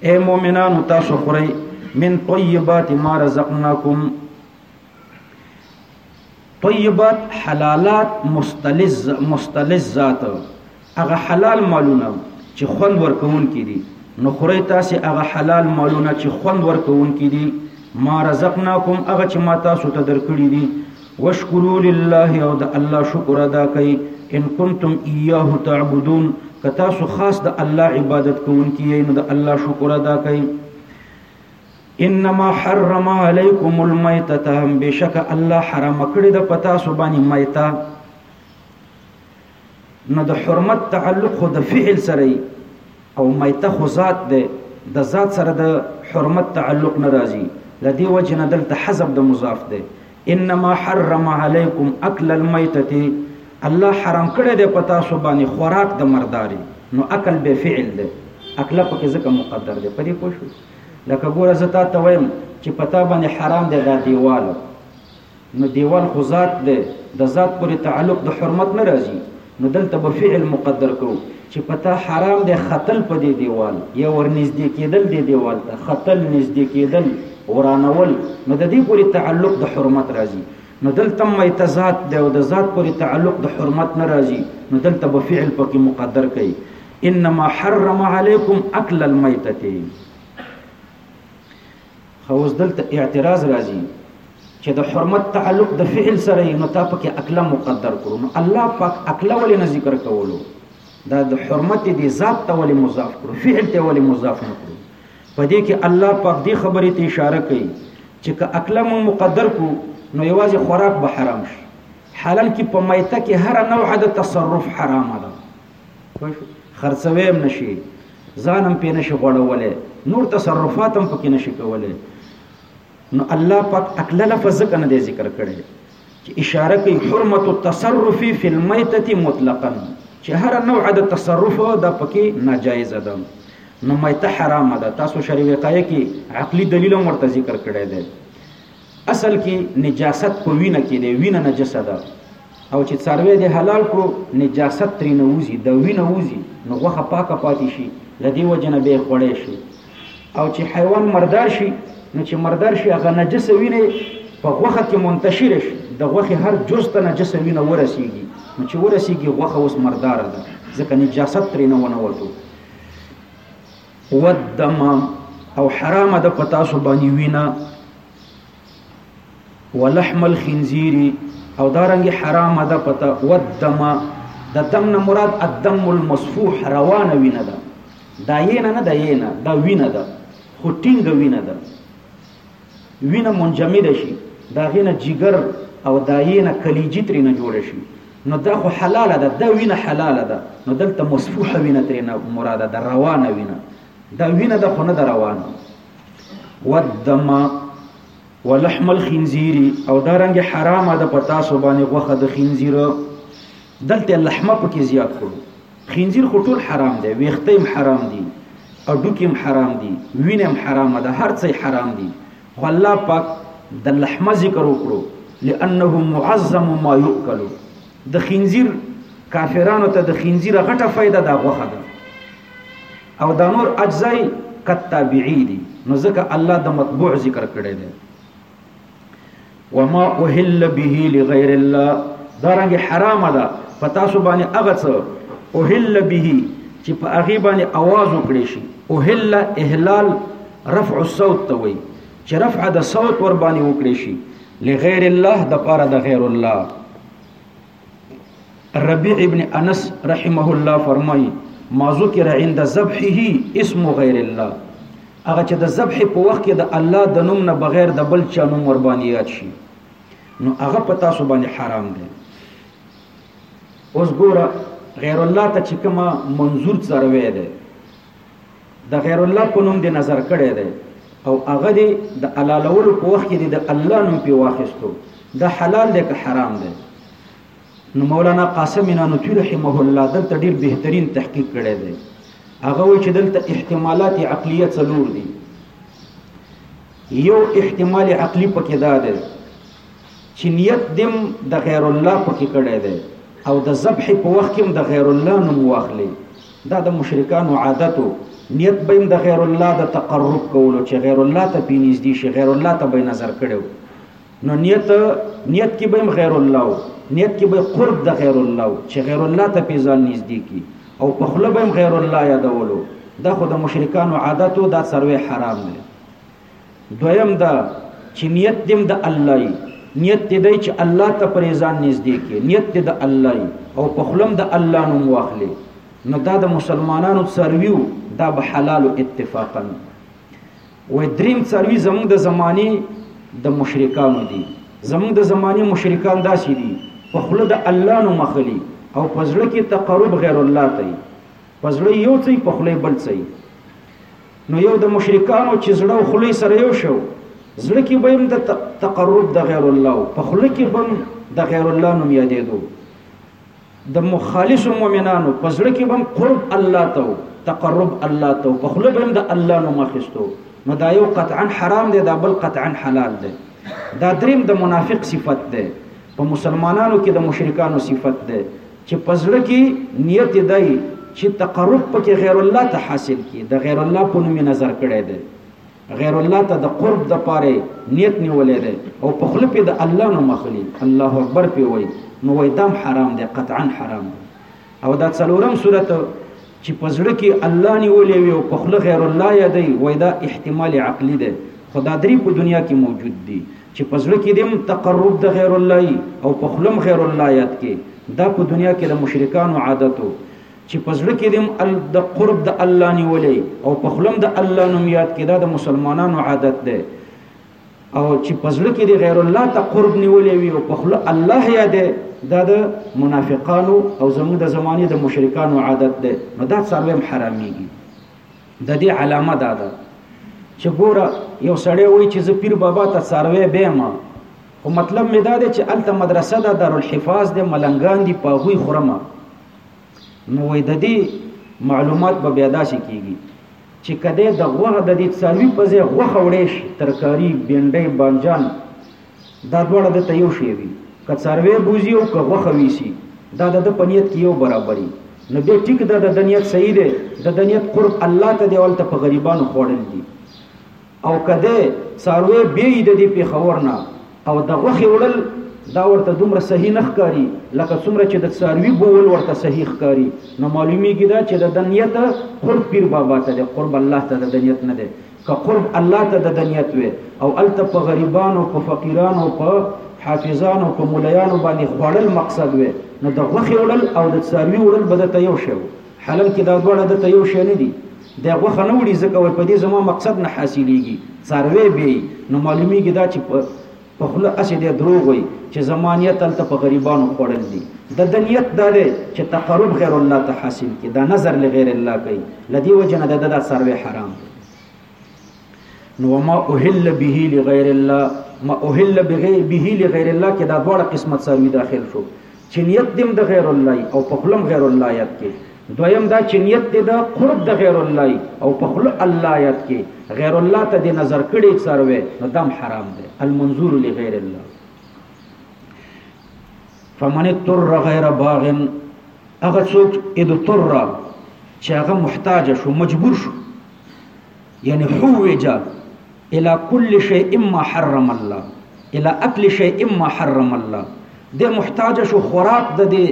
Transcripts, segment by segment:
اے مؤمنانو تاسو خورئ من طیبات ما رزقناکم طیبات حلالات مستلز مستلزات هغه حلال مالونه چې خوند ورکون کړي نو خورئ تاسو هغه حلال مالونه چې خوند ورکون کړي ما رزقناکم هغه چې ما تاسو ته درکړي دي واشکروا لله او د الله شکر ادا کړئ ان کنتم اياه تعبدون که تاسو خاص د الله عبادت کوونکي یې نو د الله شکر ادا کړئ انما حرم عليكم الميتة بشك الله حرام کړی د پتا سو باندې میته نو د حرمت تعلق خو د فعل سره او میته خو ذات ده د ذات سره د حرمت تعلق نه راځي لدی وجه نه دلته حذف د مضاف ده انما حرم علیکم اکل المیتتی الله حرام کړی دی په تاسو باندې خوراک د مرداري نو عقل به فعل دی عقل په کې ځکه مقدر دی په دې پوه شو لکه ګوره زه تا ته وایم چې پتا باندې حرام دی دا دیوال نو دیوال خو ذات دی د ذات پورې تعلق د حرمت نه راځي نو دلته به فعل مقدر کو چې پتا حرام دی خطل په دې دیوال یا ورنږدې کېدل دې دیوال ته خطل نږدې کېدل ورانول نو د دې پورې تعلق د حرمت راځي نو دلته مې ذات دی او د ذات پورې تعلق د حرمت نه راځي نو دلته به فعل پکې مقدر کړي انما حرم عليكم اكل الميته خو اوس دلته اعتراض راځي چې د حرمت تعلق د فعل سره یې نو تا پکې عقلا مقدر کړو نو الله پاک عقلا ولې نه ذکر کولو دا د حرمت دی ذات ته ولې مضاف کړو فعل ته ولې مضاف نه کړو په دې کې الله پاک دې خبرې ته اشاره کوي چې که اکله مو مقدر کو نو یوازې خوراک به حرام شي حالان کې په میته کې هر نوع د تصرف حرام ده پوه شو خرڅوي هم نشي ځان هم پې نشي غوړولی نور تصرفات هم پکې نشي کولی نو الله پاک اکله لفظ ځکه نه دی ذکر کړی چې اشاره کوي حرمت التصرف فی المیتة مطلقا چې هر نوع د تصرف د پکې ناجایز ده نو میته حرام ده تاسو شریعه کې عقلی دلیل هم ورته ذکر کړی دی اصل کې نجاست په وینه کې دی وینه نجسه ده او چې څاروی دی حلال کړو نجاست ترې نه وځي د وینه وځي نو غوښه پاکه پاتې شي له دې وجه نه به خوړی شي او چې حیوان مردار شي نو چې مردار شي هغه نجسه وینه په غوخه کې منتشر شي د غوخه هر جز ته نجس وینه ورسیږي نو چې ورسیږي غوخه اوس مردار ده ځکه نجاست ترې نه ونه وته والدم او حرام ده په تاسو باندې وینا ولحم الخنزیر او دارنګ حرام ده پتا والدم د دم نه مراد الدم المصفوح روانه وینه ده دا یې نه نه دا یې نه دا وینه ده خو ټینګه وینه ده وینه منجمد شي دا غینه جګر او دا یینه کلیجی ترې نه جوړ شي نو دا خو حلاله ده دا وینه حلاله ده نو دلته مصفوح وینه ترې نه مراده ده روانه وینه دا وینه ده خو نه ده روانه والدم ولحم الخنزیر او دا رنګ حرامه ده په تاسو باندې غوښه د خنزیر دلته لحمه پکې زیات کړو خنزیر خو ټول حرام دی ویخته هم حرام دي اډوکې هم حرام دي وینه هم حرامه ده هر څه حرام دي خو الله پاک د لحمه ذکر وکړو لانه معظم ما یؤکل د خنزیر کافرانو ته د خنزیر غټه فائدہ دا غوخه ده او دا نور اجزای کتابعی دي نو ځکه الله د مطبوع ذکر کړی دی وما اهل به لغیر الله دارنګ حرام ده په تاسو باندې هغه څه اهل به چې په هغه باندې आवाज وکړي شي اهل اهلال رفع الصوت ته وي چې رفع د صوت ور باندې وکړي شي لغیر الله د پاره د غیر الله ربيع ابن انس رحمه الله فرمای ما ذکر عند ذبحه اسم غیر الله هغه چې د ذبح په وخت کې د الله د نوم نه بغیر د بل چا نوم ور باندې یاد شي نو هغه په تاسو باندې حرام دی اوس ګوره غیر الله ته چې کومه منظور څروي دی د غیر الله په نوم د نظر کړی دی او هغه دی د حلالولو په وخت کې د الله نوم په واخستو دا حلال دی که حرام دی نو مولانا قاسم نانوتي رحمه الله دلته ډیر بهترین تحقیق کړی دی هغه وایي چې دلته احتمالات عقلیه څلور دي یو احتمال عقلی پکې دا دی چې نیت دم د غیر الله پکې کړی دی او د ذبح په وخت کې د غیر الله نوم واخلي دا د مشرکانو عادت وو نیت به د غیر الله د تقرب کولو چې غیر الله ته پینیز دي شي غیر الله ته به نظر کړو نو نیت نیت کې به غیر الله نیت کې به قرب د غیر الله چې غیر الله ته پیزان نږدې کی او په خله به غیر الله یادولو دا خو د مشرکانو عادت او دا سروي حرام دی دویم دا چې نیت دیم د الله ای نیت دې دی چې الله ته پرې ځان نږدې کې نیت دې د الله ای او په خلم د الله نوم واخلې نو دا د مسلمانانو څارویو دا به حلال اتفاقا وې دریم څاروي زموږ د زماني د مشرکانو دي زموږ د زماني مشرکان داسې دي په خله د الله نوم اخلي او په ځړه کې تقرب غیر الله ته په ځړه یو څه په خله بل څه نو یو د مشرکانو چې زړه او خلی سره یو شو زړه کې به هم د تقرب د غیر الله په خله کې به د غیر الله نوم یادېدو د مخالص مؤمنانو په زړه کې به قرب الله ته تقرب الله ته په خله به د الله نوم اخیستو نو دا یو قطعا حرام دی دا بل قطعا حلال دی دا دریم د منافق صفت دی په مسلمانانو کې د مشرکانو صفت دی چې په زړه کې نیت یې دی چې تقرب پکې غیر الله ته حاصل کړي د غیر الله په نوم نظر کړی دی غیر الله ته د قرب د پاره نیت نیولې ده او په خله په د الله نو مخلي الله اکبر په وای نو وای دم حرام ده قطعا حرام ده او دا څلورم صورت چې په زړه کې الله نیولې وي او په خله غیر الله یادې وای دا احتمال عقلی ده خدا درې په دنیا کې موجود دي چې په زړه کې دې هم تقرب د غیر الله وي او په خوله هم غیر الله یاد کې دا په دنیا کې د مشرکانو عادت و چې په زړه کې دې هم د قرب د الله نیولې او په خوله هم د الله نوم یاد کې دا د مسلمانانو عادت دی او چې په زړه کې دې غیر الله ته قرب نیولې وي او په خوله الله یاد دا د منافقانو او زموږ د زمانې د مشرکانو عادت دی نو دا څارویم حرامېږي د دې علامه دا ده چې ګوره یو سړی وایي چې زه پیر بابا ته څاروی بیم خو مطلب مې دا دی چې هلته مدرسه ده دارالحفاظ دی ملنګان دي په هغوی خورمه نو وایي د دې معلومات به بیا داسې کېږي چې کده د غوغه د دې څاروي په ځای غوخه وړې شي ترکاری بینډۍ بانجان دا دواړه د ته یو شی وي که څاروی بوزي او که غوخه ویسي دا د د پنیت کې یو برابري نو به ټیک دا د دنیت صحیح دی د دنیت قرب الله ته دی ولته په غریبانو خوړل دي او کده څاروی به د دې پیښور نه او د غوخه وړل دا ورته دومره صحیح نه ښکاری لکه څومره چې د څاروي بول ورته صحیح ښکاری نو معلومیږي دا چې د دنیت قرب پیر بابا ته دی قرب الله ته د دنیت نه دی که قرب الله ته دده نیت وی او هلته په غریبانو په فقیرانو په حافظانو په مولایانو باندې خوړل مقصد وی نو د غوښې وړل او د څاروي وړل به دته یو شی حلم کې دا دواړه دته یو شی نه دي د غوښه نه وړي ځکه وای په دې زما مقصد نه حاصلېږي څاروی به نو معلومیږي دا چې په خوله هسې دی دروغ وایي چې زما نیت هلته په غریبانو خوړل دي د ده نیت دا دی چې تقرب غیر الله ته حاصل کړي دا نظر لغیر الله کوي له دې وجې نه د ده دا څاروی حرام دی نو وما اهل به لغیر الله ما اهل به به لغیر الله کې دا دواړه قسمت څاروي داخل شو چې نیت دې هم د غیر الله وي او په خوله هم غیر الله یاد کړې، دویم دا چې نیت دې د قرب د غیر الله وي او په خوله الله یاد کړې، غیر الله ته دې نظر کړی څاروی نو دا هم حرام دی، المنظور لغیر الله. فمن اضطر غیر باغ هغه څوک اضطر چې هغه محتاج شو مجبور شو یعنی حوجه الى كل شيء ما حرم الله الى اكل شيء ما حرم الله د محتاج شو خوراک د دې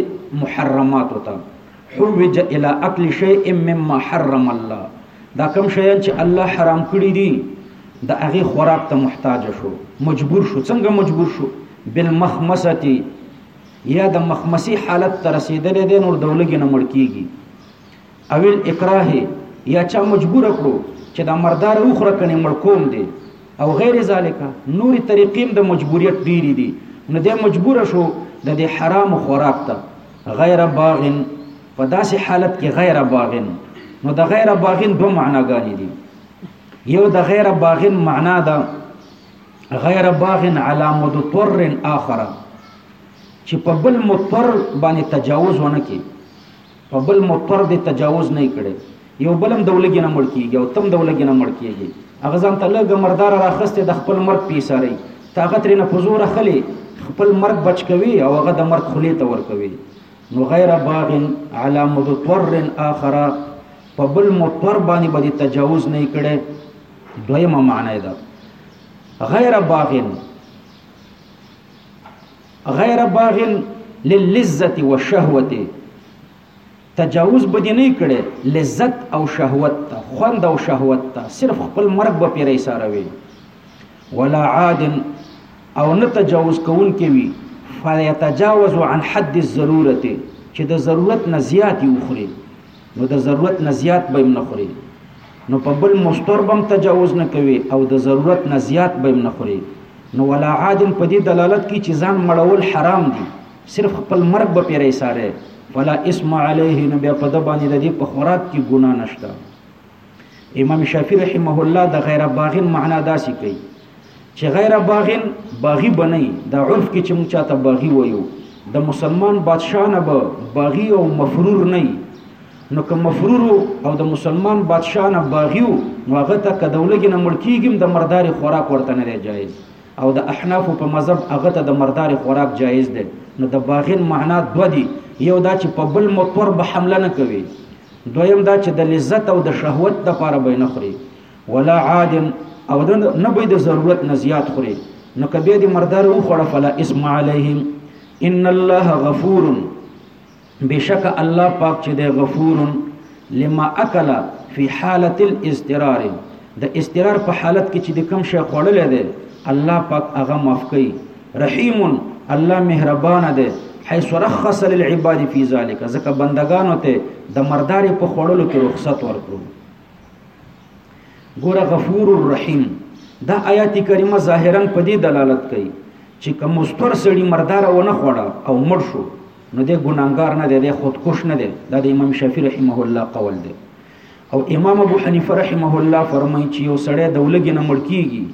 محرمات ته حوج الى اكل شيء مما حرم الله دا کوم شی چې الله حرام کړی دي د هغه خوراک ته محتاج شو مجبور شو څنګه مجبور شو بالمخمسه یا د مخمسی حالت ته رسیدلې ده نور دولګي نه مړ کیږي او الاکراه یا چا مجبور کړو چې دا مردار وخره کنه مړکوم دی او غیر ذالک نور طریقې د مجبوریت ډیری دي نو د مجبور شو د دې حرام خوراک ته غیر باغن په داسې حالت کې غیر باغن نو د غیر باغن دوه معناګانې دي یو د غیر باغن معنا ده غیر باغن علی مضطر اخر چې په بل مضطر باندې تجاوز ونه کی په بل موټر د تجاوز نه کړي یو بلم دولګي نه مړ کیږي او تم دولګي نه مړ کیږي هغه ځان ته لږه مردار راخسته د خپل مرګ پیساري طاقت رینه په زور خلی خپل مرګ بچ کوي او هغه د مرګ خلی ته ور کوي نو غیر باغ علی مضطر اخر په بل مضطر باندې به تجاوز نه کړي دویمه معنی ده غیر باغ غیر باغن للذت والشهوت تجاوز به دې نه کړي لذت او شهوت ته خوند او شهوت ته صرف خپل مرګ به پیرې سره وي ولا عاد او نه تجاوز کوون کې وي فیتجاوز عن حد الضرورت چې د ضرورت نه زیات یو خوري نو د ضرورت نه زیات به نه خوري نو په بل مستور بم تجاوز نه کوي او د ضرورت نه زیات به نه خوري نو ولا عادن په دې دلالت کوي چې ځان مړول حرام دي صرف خپل مرګ به پیرې ساره ولا اسم علیه نو بیا په د باندې د دې په خوراک کې ګنا نشته امام شافعی رحمه الله د غیر باغین معنا داسې کوي چې غیر باغین باغی بنئ د عرف کې چې موږ چاته باغی وایو د مسلمان بادشاہ نه به باغی او مفرور نه نو که مفرور او د مسلمان بادشاه نه باغیو نو هغه ته که دولګې نه مړ کېږي د مردارې خوراک ورته نه دی جایز او د احنافو په مذهب هغه ته د مردارې خوراک جایز دی نو د باغین معنا دوه دي یو دا چې په بل مطور به حمله نه کوي دویم دا چې د لذت او د شهوت دپاره به نه خوري ولا عاد او نه به د ضرورت نه زیات خوري نو که بیا د مردارې وخوړه فلا اسم علیهم ان الله غفور بشک الله پاک چې د غفور لما اکل فی حالت الاسترار د استرار په حالت کې چې د کم شی خوړل دی الله پاک هغه معاف کوي رحیم الله مهربان دی حيث رخص للعباد في ذلك ځکه بندگانو ته د مرداري په خوړلو کې رخصت ورکړو ګوره غفور الرحیم دا آیات کریمه ظاهرا په دې دلالت کوي چې کوم مستور سړي مردار و نه خوړه او مړ شو نو د ګناګار نه دی خودکش نه دی دا د امام شافعي رحمه الله قول دی او امام ابو حنیفه رحمه الله فرمایي چې یو سړی د ولګي نه مړ کیږي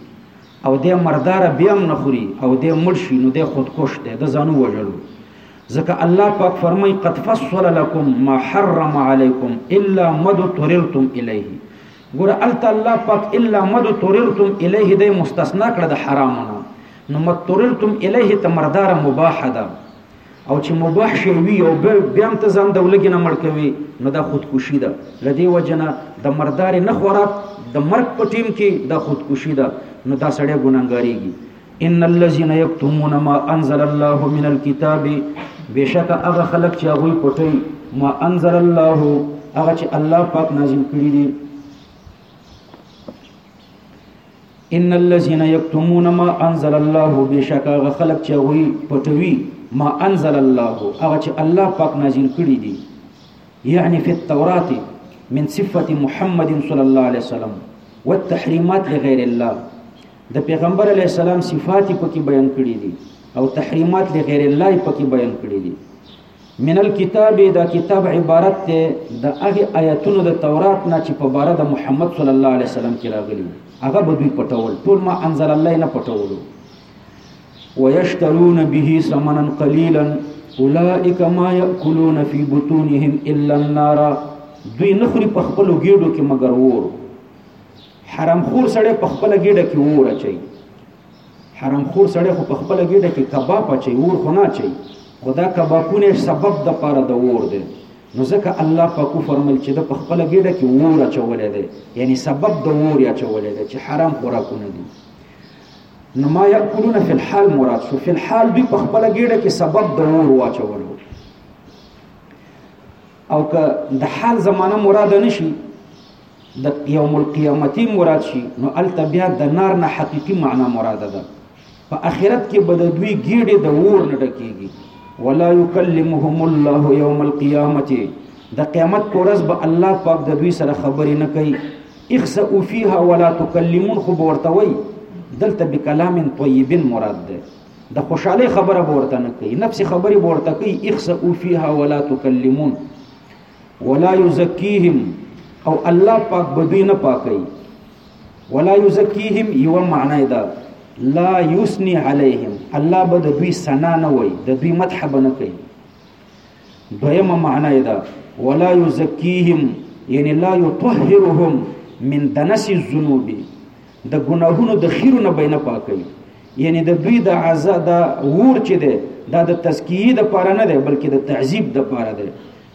او د مردار بیا هم نخوري او د مړ شي نو د خودکش دی د ځانو وجلو ځکه الله پاک فرمایي قد فصل لكم ما حرم عليكم الا ما اضطررتم اليه ګور الت الله پاک الا ما اضطررتم اليه د مستثنا کړ د حرامونو نو مضطررتم اليه ته مردار مباح ده او چې مباح شی وي او بیا هم ته ځان د ولګې نه مړ کوې نو دا خودکشي ده له دې وجې نه د مردارې نه خوراک د مرګ په ټیم کې دا خودکشي ده نو دا سړی ګناهګارېږي ان الذين يكتمون ما انزل الله من الكتاب بشک هغه خلق چې هغه پټي ما انزل الله هغه چې الله پاک نازل کړی دي ان الذين يكتمون ما انزل الله بشکا غ خلق چې وی پټوي ما انزل الله هغه چې الله پاک نازل کړی دی یعنی فی التوراۃ من صفه محمد صلی الله علیه وسلم والتحریمات لغیر الله د پیغمبر علی السلام صفات پکې بیان کړی دي او تحریمات لغیر الله پکې بیان کړی دي من الكتاب دا کتاب عبارت ته د هغه آیاتونو د تورات نه چې په باره د محمد صلی الله علیه وسلم کې راغلي هغه به دوی پټول ټول ما انزل الله نه پټولو ويشترون به ثمنا قليلا اولئک ما یاکلون فی بطونهم الا النار دوی نخری په خپل ګیډو کې مگر ور حرام خور سړی په خپل ګیډه کې ور اچي حرام خور سړی خو په خپل ګډه کې کباب اچي ور خو نه اچي خدا کبابونه سبب د پاره د ور دی نو ځکه الله پاک فرمایل چې د خپل ګډه کې ور اچولې دی یعنی سبب د ور اچولې دی چې حرام خوراکونه دي نو ما یاکلون فی الحال مراد شو فی الحال دوی په خپل ګډه کې سبب د ور واچولو او که د حال زمانه مراد نشي د یوم القیامتی مراد شي نو الته بیا د نار نه حقيقي معنا مراد ده په آخرت کې به د دوی ګیډې د اور نه ډکیږي ولا یکلمهم الله یوم القیامت د قیامت پر ورځ به الله پاک د دوی سره خبرې نه کوي اخسئوا فيها ولا تكلمون خو ورتوي دلته بکلام طيب مراد ده د خوشاله خبره ورته نه کوي نفس خبره ورته کوي اخسئوا فيها ولا تكلمون ولا یزکیهم او الله پاک بدوی نه پاکي ولا یزکیهم یو معنی دا لا یسنی علیهم الله به د دوی سنا نه وای د دوی مدح به نه کوي دویمه معنی دا ولا یزکیهم یعنی لا یطهرهم من دنس الذنوب د ګناهونو د خیرونه بینه پاکي یعنی د دوی د عزا د ور چې ده دا د تزکیه د پاره نه ده بلکې د تعذیب د پاره ده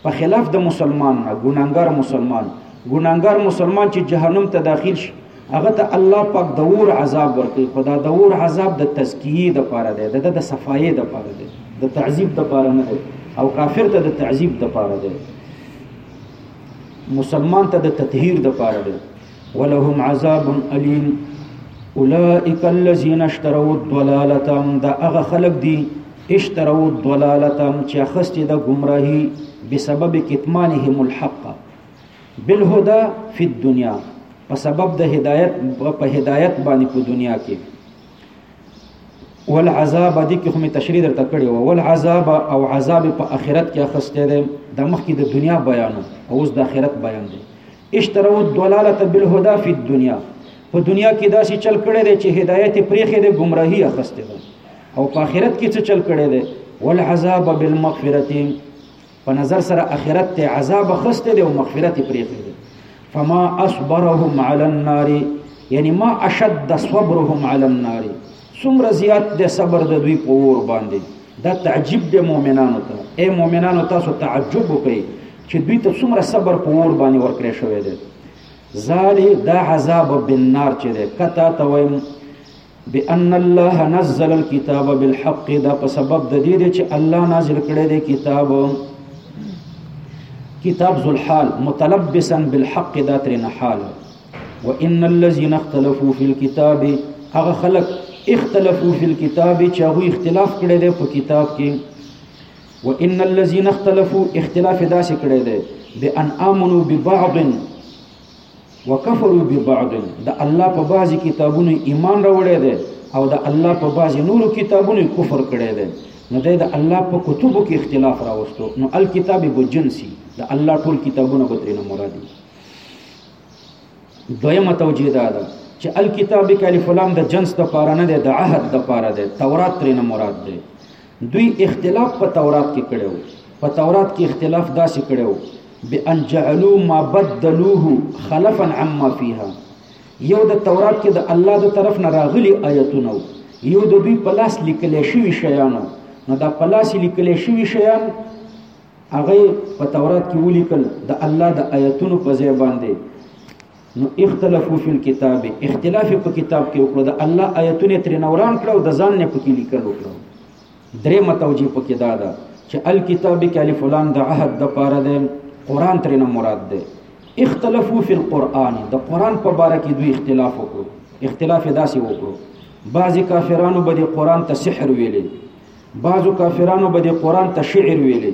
په خلاف د مسلمان نه ګناګار مسلمان ګناګار مسلمان چې جهنم ته داخل شي هغه ته الله پاک د ور عذاب ورکړي خدا د ور عذاب د تزکیه د پاره ده د د صفایه د پاره ده د تعذیب د پاره نه ده او کافر ته د تعذیب د پاره ده مسلمان ته د تطهیر د پاره ده ولهم عذاب الیم اولئک الذین اشتروا الضلاله دا هغه خلق دي اشتروا الضلاله چې اخستې د گمراهي بسبب کتمانهم الحق بالهدى فی الدنیا په سبب د هدایت په هدایت باندې په دنیا کې والعذاب دې کې هم تشریح درته کړی و والعذاب او عذاب په آخرت کې اخستې ده د مخکې د دنیا بیان او اوس د آخرت بیان دی اشتروا الضلاله بالهدى في الدنيا په دنیا کې داسې چل کړي دي چې هدایت پرېخې د گمراهي اخستې ده او په آخرت کې څه چل کړي دي والعذاب بالمغفرة په نظر سره آخرت ته عذاب اخستې ده او مغفرت پرېخې ده فما اصبرهم على النار یعنی ما اشد صبرهم على النار څومره زیات دی صبر د دوی په اور باندې دا تعجب دی مؤمنانو ته اے مؤمنانو تاسو تعجب وکړئ چې دوی ته څومره صبر په اور باندې ورکړی شوی دی زالی دا عذاب بالنار چې دی کتا ته وایم بان الله نزل الكتاب بالحق دا په سبب د دې چې الله نازل کړی دی کتاب کتاب ذل حال متلبسا بالحق دا ترنه حال وان الذين اختلفوا في الكتاب هغه خلق اختلفوا في الكتاب چې هغه اختلاف کړی دی په کتاب کې وان الذين اختلفوا اختلاف داسې کړی دی بان امنوا ببعض وکفروا ببعض د الله په بعضي کتابونو ایمان راوړی دی او د الله په بعضي نورو کتابونو کفر کړی دی نو د الله په کتبو کې اختلاف راوستو نو الکتاب بجنسی د الله ټول کتابونه به ترې نه مراد دي دویمه توجیه دا ده چې الکتاب کې الف لام د جنس د پاره نه ده د عهد د پاره ده تورات ترې نه مراد ده دوی اختلاف په تورات کې کړو په تورات کې اختلاف داسې کړو بان جعلوا ما بدلوه خلفا عما فيها یو د تورات کې د الله د طرف نه راغلي آیتونه یو د دوی په لاس لیکل شوی شیانو نو دا په لاس لیکل شوی شیان هغه یې په تورات کې ولیکل د الله د آیتونو په ځای باندې نو اختلافو فی الكتاب اختلاف په کتاب کې وکړو د الله آیتونه تر نوران کړو د ځان نه پکې لیکل وکړو درې متوجی پکې دا ده چې الکتاب کې الف لام د عهد د پاره ده قران تر نه مراد ده اختلافو فی القرآن د قران په باره کې دوی اختلاف وکړو اختلاف داسې وکړو بعضی کافرانو به د قران ته سحر ویلي بعضو کافرانو به د قران ته شعر ویلې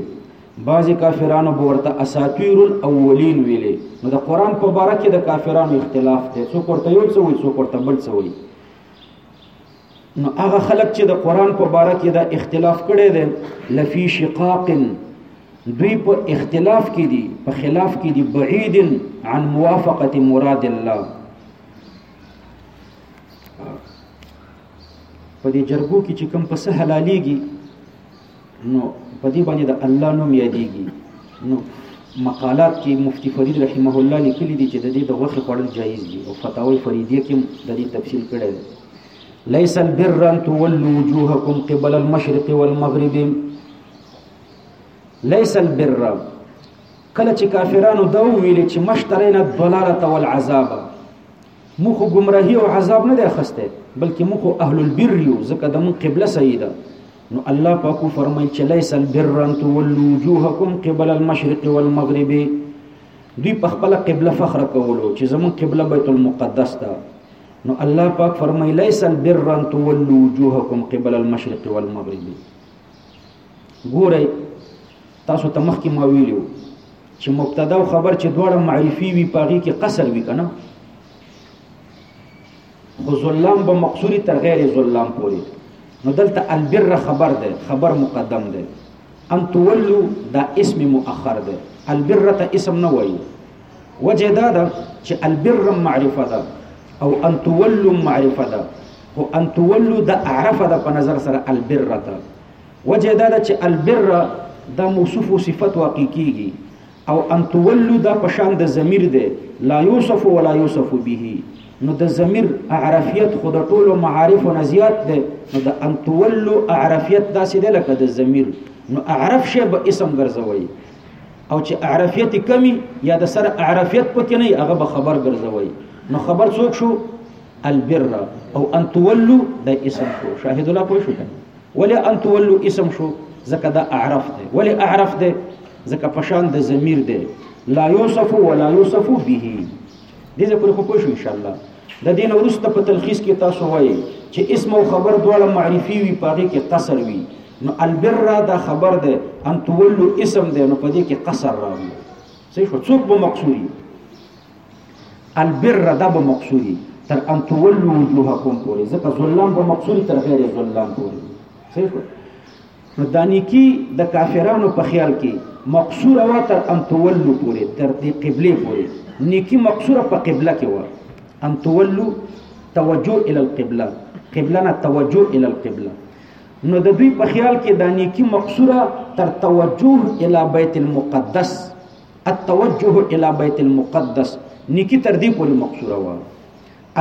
بعضی کافرانو به ورته اساطیر الاولین ویلې نو د قران په باره کې د کافرانو اختلاف دی څوک ورته یو څه وایي څوک ورته بل څه وایي نو هغه خلک چې د قران په باره کې دا اختلاف کړي دي لفی شقاق دوی په اختلاف کې دي په خلاف کې دي بعید عن موافقه مراد الله په دې جرګو کې چې کوم پسه حلاليږي نو په دې باندې د الله نوم یادېږي نو مقالات کې مفتی فرید رحمه الله لیکلي دي چې د دې د غوښې خوړل جایز دي او فتاوی فریدیه کې د دې تفصیل کړی دی ليس البر ان تولوا وجوهكم قبل المشرق والمغرب ليس البر کله چې کافرانو دا ویل چې مشترین الضلاله والعذاب موږ خو گمراهي او عذاب نه دی اخسته بلکې موږ خو اهل البر یو ځکه د موږ قبله صحیح ده نو الله پاک فرمایي چې ليس البر ان تولوا وجوهکم قبل المشرق والمغرب دوی په خپل قبله فخر کولو چې زموږ قبله بیت المقدس ده نو الله پاک فرمایي ليس البر ان تولوا وجوهکم قبل المشرق والمغرب ګورئ تاسو ته مخکې ما ویلو چې مبتدا او خبر چې دواړه معرفي وي پاغي کې قصر وي کنه خو ظلم به مقصوري تر غیر ظلم پوري نو دلته البر خبر ده خبر مقدم ده ان تولو دا اسم مؤخر ده البر ته اسم نه وایي وجه دا ده چې البر معرفه ده او ان تولو معرفه ده او ان تولو دا اعرفه ده په نظر سره البر ته وجه یې دا ده چې البر دا موصوف و صفت واقع کیږي او ان تولو دا پشان د ضمیر دی لا یوسف ولا یوسف به نو د ضمیر اعرفیت خود ټولو معارف نه زیات دی نو د ان تولو اعرفیت داسې دی لکه د ضمیر نو اعرف شی به اسم ګرځوي او چې اعرفیت کمی یا د سر اعرفیت پکې نه هغه به خبر ګرځوي نو خبر څوک شو البر او ان تولو د اسم شو شاهد الله پوه شو ولی ان تولو اسم شو ځکه دا اعرف دی ولی اعرف دی ځکه پشان د ضمیر دی لا یوصف ولا یوصف به دې ځکه خو پوه شو ان شاء الله د دین ورسته په تلخیص کې تاسو وایي چې اسم او خبر دواړه معرفي وي پاره کې قصر وي نو البر دا خبر ده ان تولو اسم ده نو په دې کې قصر راغلی صحیح شو څوک به مقصوري البر دا به مقصوري تر ان تولوا وجوهکم پورې ځکه ظلم به مقصوري تر غیر ظلم پورې صحیح شو نو دا نیکی د کافرانو په خیال کې مقصوره وا تر ان تولوا پورې تر دې قبله پورې نیکی مقصوره په قبله کې و ان تولوا توجه الى القبله قبله نه توجه الى القبله نو د دوی په خیال کې دا نیکی مقصوره تر توجه الى بیت المقدس التوجه الى بیت المقدس نیکی تر دې پورې مقصوره و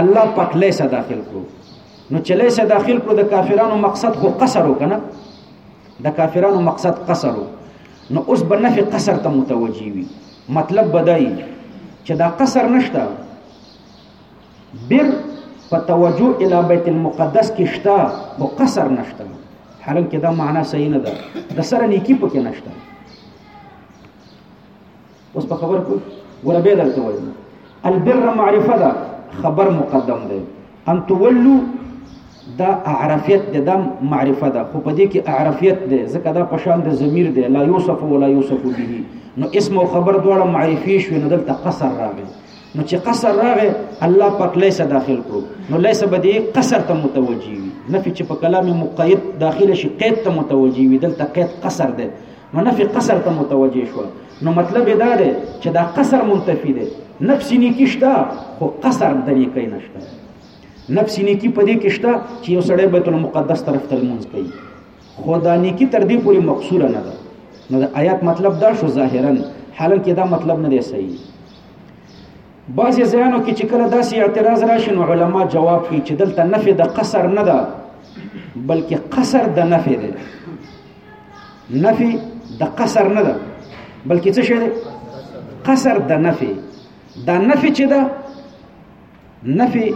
الله پاک لیسه داخل کړو نو چې لیسه داخل کړو د کافرانو مقصد خو قصر وکنه د کافرانو مقصد قصر نو اوس به نفي قصر ته متوجي وي مطلب بدای چې دا قصر نشته بر په توجه الی بیت المقدس کې شته خو قصر نشته حالانکه دا معنا صحیح نه ده د سره نیکی پکې نشته اوس په خبر کو ور به درته وایم البر معرفه ده خبر مقدم ده ان تولو دا اعرفیت ده دا معرفه ده خو په دې کې اعرفیت ده ځکه دا پشان د ضمیر ده لا یوسف ولا یوسف به نو اسم او خبر دواړه معرفي شو نو دلته قصر راغی نو چې قصر راغی الله پاک لیس داخل کړو نو لیس به دې قصر ته متوجي وي نفي چې په کلام مقید داخله شي قید ته متوجي وي دلته قید قصر ده نو نفي قصر ته متوجه شو نو مطلب دا دی چې دا قصر منتفي دی نفس نیکی شته خو قصر د نیکی نشته نفس نیکی په دې کې شته چې یو سړی بیت المقدس طرف ته لمونځ کوي خو دا نیکی تر دې پورې مقصوره نه ده نو د آیات مطلب دا شو ظاهرا حالانکه دا مطلب نه دی صحیح بعضې ځایانو کې چې کله داسې اعتراض راشي نو علما جواب کوي چې دلته نفې د قصر نه ده بلکې قصر د نفې دی نفي د قصر نه ده بلکې څه شی ده قصر د نفي دا نفي چې ده نفي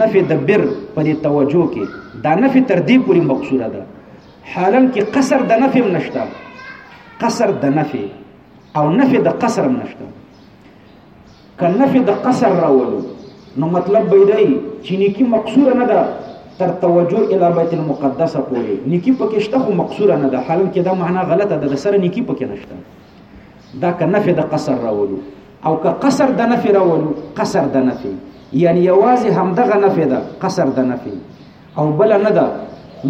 نفي د بر په دې توجه کې دا نفي تر دې پورې مقصوره ده حالا کې قصر د نفي نشته قصر د نفي او نفي د قصر نشته کنه فی د قصر راولو نو مطلب به دی چې نیکی مقصوره نه ده تر توجه الی بیت المقدس پورې نیکی پکې شته خو مقصوره نه ده حالانکه دا معنا غلطه ده د سره نیکی پکې نشته دا که نفي د قصر راولو او که قصر د نفي راولو قصر د نفي یعنی یوازې همدغه نفي ده قصر د نفي او بل نه ده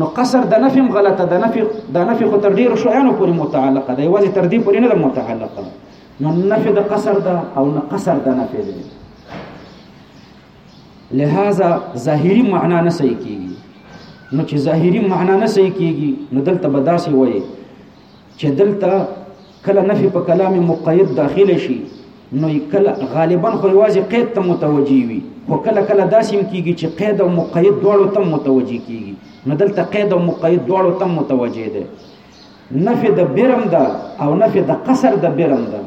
نو قصر د نفي غلطه د نفي د نفي خو تر ډیرو شیانو پورې متعلقه ده یوازې تر دې پورې نه ده متعلقه نه نفي د قصر ده او نه قصر د نفي ده لہذا ظاهری معنا نه صحیح کیږي نو چې ظاهری معنا نه صحیح کیږي نو دلته بداسي وایي چې دلته کله نفي په کلام مقید داخله شي نو کله غالبا خو یوازې قید ته متوجي وي خو کله کله داسیم کیږي چې قید او مقید دواړو ته متوجي کیږي نو دلته قید او مقید دواړو ته متوجي دي نفي د برم ده او نفي د قصر د برم ده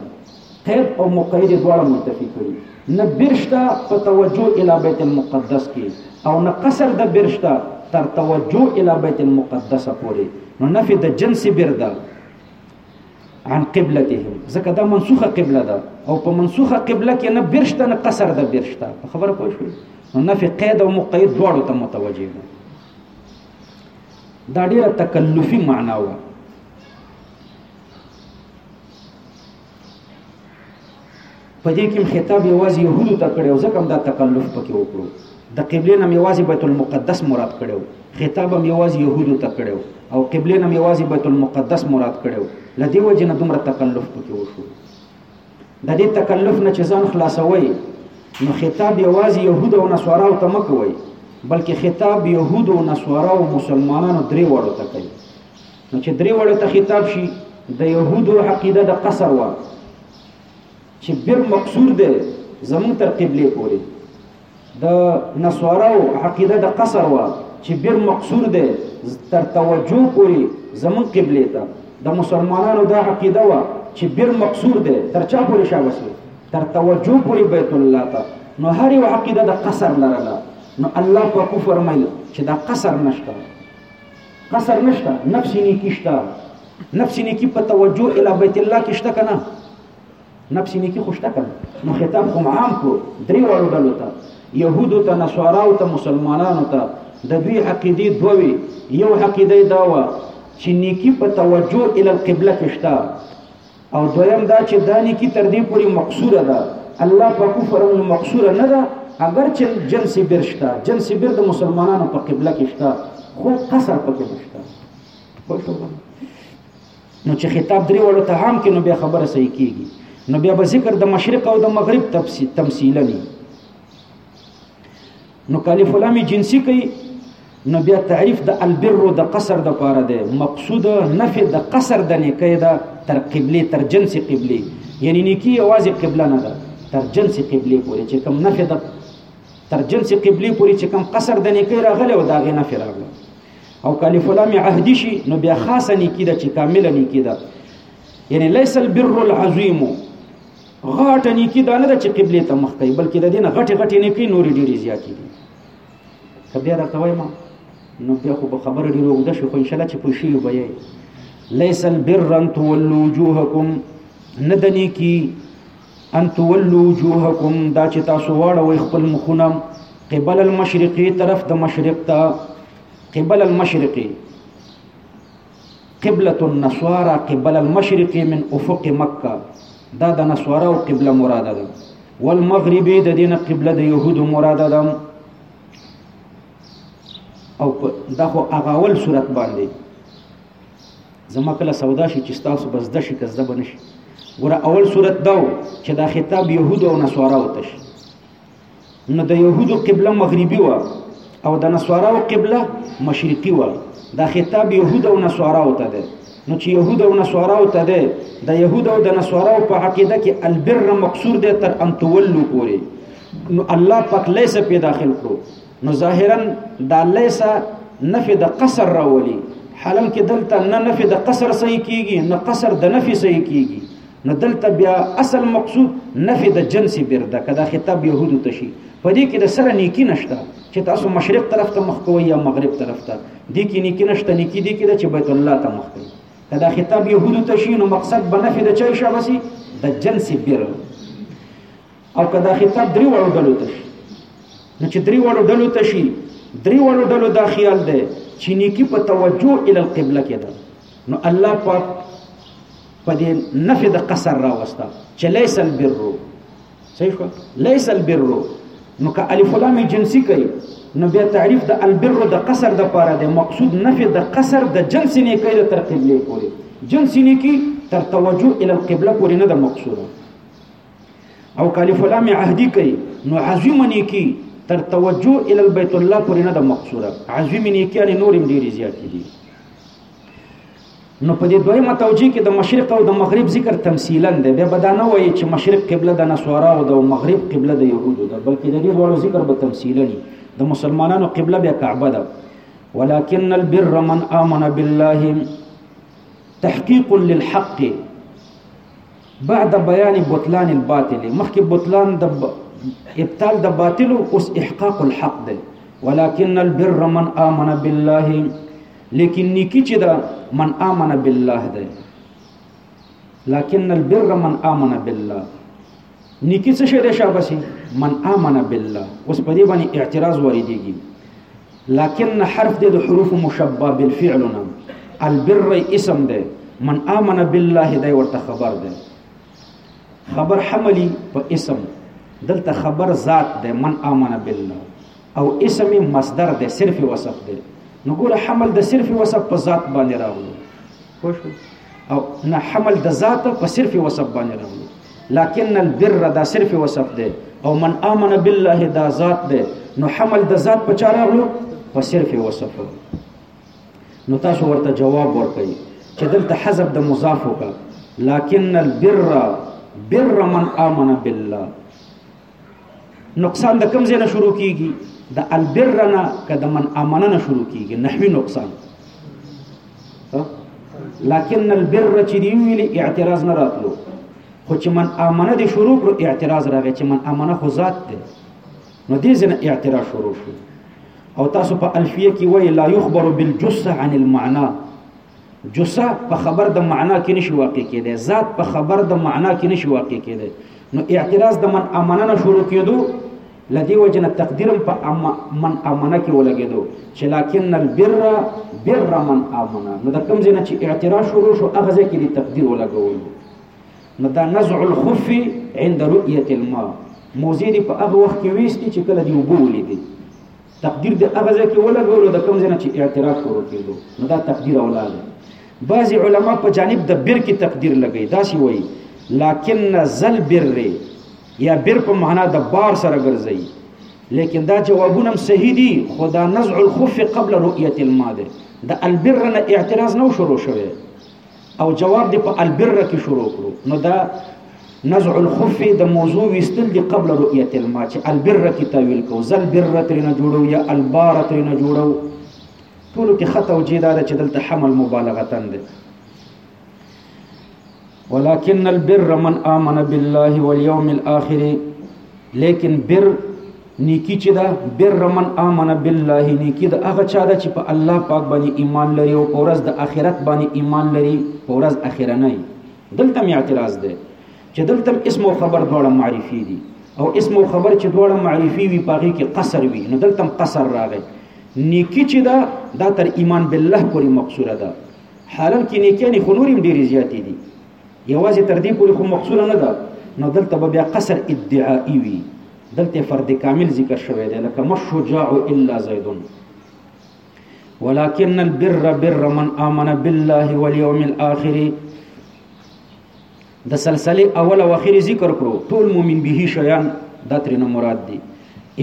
قید او مقید دواړه منتفي کړي نه برشته په توجه الی بیت المقدس کې او نه قصر د برشته تر توجه الی بیت المقدس پورې نو نفي د جنس بر ده عن قبلتهم ځکه دا منسوخه قبله ده او په منسوخه قبله کې نه برشته نه قصر ده برشته په خبره پوه شئ نو نفي قید او مقید دواړو ته متوجه ده دا ډیره تکلفي معنا و په دې کې خطاب یوازې يهودو ته کړو ځکه هم دا تکلف پکې وکړو د قبله نه یوازې بیت المقدس مراد کړو خطاب هم یوازې يهودو ته کړو او قبله نه یوازې بیت المقدس مراد کړو لدی وجه نه دومره تکلف پکې وشو د دې تکلف نه چې ځان خلاصوي نو خطاب یوازې يهود او نصاراو ته مکوي بلکې خطاب يهود او نصاراو او مسلمانانو درې وړو ته کوي نو چې درې وړو ته خطاب شي د يهودو عقیده د قصر و چې بیر مقصور دی زمون تر قبله پورې د نسوارو عقیده د قصر و چې بیر مقصور دی تر توجه پوری زمون قبله ته د مسلمانانو دا عقیده و چې بیر مقصور دی تر چا پوری شابسه تر توجه پوری بیت الله ته نو هر یو عقیده د قصر لرله نو الله په کو فرمایل چې دا قصر نشته قصر نشته نفس نیکی شته نفس نیکی په توجه الی بیت الله کې شته کنه نفس نیکی خوشته کړ نو خطاب کوم عام کو درې وړو ډلو ته يهودو ته نصاراو ته مسلمانانو ته د دوی عقیده دوی یو عقیده دا و چې نیکی په توجه ال القبله کې شته او دویم دا چې دا نیکی تر دې پورې مقصوره ده الله په کفر هم مقصوره نه ده اگر چې جنس بیر شته جنس بیر د مسلمانانو په قبله کې شته خو قصر پکې نشته نو چې خطاب درې وړو ته عام کې نو بیا خبره صحیح کیږي نو بیا به ذکر د مشرق او د مغرب تمثیلا نه نو کالف لام جنسی کوي نو بیا تعریف د البر د قصر د پاره ده مقصود نفي د قصر د نه کیدا تر قبله تر جنس قبله یعنی نیکی اوازه قبله نه ده تر جنس قبله پورې چې کم نفي د تر جنس قبله پورې چې کم قصر د نه کیدا غلې او دا غي نفي راغله او کالف لام عهدی شي نو بیا خاصه نیکی ده چې کامله نیکی ده یعنی لیس البر العظیم غاټه نیکی ده نه ده چې قبله ته مخ کوي بلکې د دین غټه غټه نیکی نور ډیری زیاتې دي کبه درته وایم نو بیا خو به خبر ډیر وګد شو خو ان شاء الله چې پوه شي به یې لیس البر ان تولوا وجوهکم نه د نیکی ان تولوا وجوهکم دا چې تاسو واړوي خپل مخونه قبل المشرقي طرف د مشرق ته قبل المشرقي قبلة النصارى قبل المشرق من افق مکه دا د نصارا او قبله مراده ده والمغرب د دین قبله د يهودو مراده ده او دا خو اغاول صورت باندې زما کله سودا شي چې تاسو بس د شي کزده بنه شي ګوره اول صورت دا چې دا خطاب يهودو او نصاراو ته شي نو د يهودو قبله مغربي و او د نصاراو قبله مشرقي و دا خطاب يهودو او نصاراو ته ده نو چې يهود او نصاراو ته ده د يهود او د نصاراو په عقیده کې البر مقصور ده تر ان تولو پوري نو الله پاک لیسه په داخل کړو نو ظاهرا دا ليس نفي د قصر راولي حالم کې دلته نه نفي د قصر صحیح کیږي نه قصر د نفي صحیح کیږي نو دلته بیا اصل مقصود نفي د جنس برده کدا خطاب يهودو تشي په دې کې د سره نیکی نشته چې تاسو مشرق طرف ته مخ کوئ یا مغرب طرف ته دې کې نیکی نشته نیکی دې کې چې بیت الله ته مخ کوئ کدا خطاب يهودو تشي نو مقصد بنفي د چا شابسي د جنس برده او که دا خطاب درې وړو ډلو ته شي نو چې درې وړو ډلو ته شي درې وړو ډلو دا خیال دی چې نیکی په توجه ال القبله کې ده نو الله پاک په دې نفي د قصر راوستا چې ليس البر صحیح شو ليس البر نو که الف لام جنسي کوي نو بیا تعریف د البر د قصر د پاره دی مقصود نفي د قصر د جنس نه کوي تر قبله پورې جنس نه کی تر توجه ال القبله پورې نه د مقصود او کالف لام عهدی کوي نو عظیم نیکی تر توجه ال البیت الله پورې نه د مقصوره عظیم نیکی یعنی نورم ډیر زیات دي نو په دې دویمه توجیه کې د مشرق او د مغرب ذکر تمثيلا دی به بدانه وایي چې مشرق قبله د نصارا او د مغرب قبله د يهودو ده بلکې د دې ډول ذکر به تمثيلا نه د مسلمانانو قبله به کعبه ده ولكن البر من آمن بالله تحقيق للحق بعد بیان بطلان الباطل مخکې بطلان د ابطال د باطل اوس احقاق الحق دی ولكن البر من آمن بالله لیکن نیکی چې دا من آمن بالله دی لكن البر من آمن بالله نیکی څه شی دی شابسي من آمن بالله اوس په دې باندې اعتراض واردېږي لکن حرف دی د حروف مشبه بالفعل نه البر اسم دی من امن بالله دی ورته خبر دی خبر حملی په اسم دلته خبر ذات دی من امن بالله او اسم مصدر دی صرف وصف دی نو ګوره حمل د صرف وصف په ذات باندې راغلو خوشو او نه حمل د ذات په صرف وصف باندې راوړي لكن البر دا صرف وصف دی او من امن بالله دا ذات دی نو حمل د ذات په چا راغلو په صرف وصف نو تاسو ورته جواب ورکړئ چې دلته حذف د مضاف وکړه لكن البر بر من امن بالله نقصان د کوم ځای نه شروع کیږي د البر نه که د من امنه نه شروع کیږي نحوی نقصان لكن البر چې دی ویلي اعتراض نه راتلو خو چې من امنه دی شروع کړو اعتراض راغی چې من امنه خو ذات دی نو دې ځنه اعتراض شروع شو او تاسو په الفیه کې وایي لا یخبر بالجثه عن المعنى جسا په خبر د معنا کې نشي واقع کېدی ذات په خبر د معنا کې نشي واقع کېدی نو اعتراض د من امنه نه شروع کېدو لدی وجنه تقدیرم په اما من امنه کې ولګېدو چې لکن البر بر من امنه نو د کوم ځای نه چې اعتراض شروع شو هغه ځای کې د تقدیر ولګول نو دا نزع الخف عند رؤيه الماء موزي دی په هغه وخت کې ویستي چې کله دی وبو لیدي تقدیر د هغه ځای کې ولګولو د کوم ځای نه چې اعتراض شروع کېدو نو دا تقدیر اولا دی بعضې علما په جانب د بر کې تقدیر لګوي داسې وایي لکن زل بر یا بر په معنا د بار سره ګرځي لیکن دا جوابونه صحیح دي خدا نزع الخف قبل رؤیت الماده د البر نه اعتراض نو شروع شوه او جواب دې په البر کې شروع کړو نو دا نزع الخف د موضوع وستل دی قبل رؤیت الماء چې البر کی تاویل کو زل بر تر نه جوړو یا البار تر نه جوړو ټول کې خطا او جیدا چې دلته حمل مبالغه تند ولكن البر من آمن بالله واليوم الآخر لیکن بر نیکی چې دا بر من امن بالله نیکی دا هغه چا ده چې په الله پاک باندې ایمان لري او په ورځ د آخرت باندې ایمان لري په ورځ اخره نه دلته می اعتراض ده چې دلته اسم او خبر دواړه معرفي دي او اسم او خبر چې دواړه معرفي وي پاږي کې قصر وي نو دلته قصر راغی نیکی چې دا دا تر ایمان بالله پورې مقصوره ده حالم کې نیکی نه خنوري ډېری زیاتې دي یوازې تر دې پورې خو مقصوره نه ده نو دلته بیا قصر ادعایی وي دلته فرد کامل ذکر شوی دی لکه مشجاع الا زید ولكن البر بر من آمن بالله واليوم الآخر د سلسله اول او اخر ذکر کړو ټول مؤمن به شیان دا ترنه مراد دي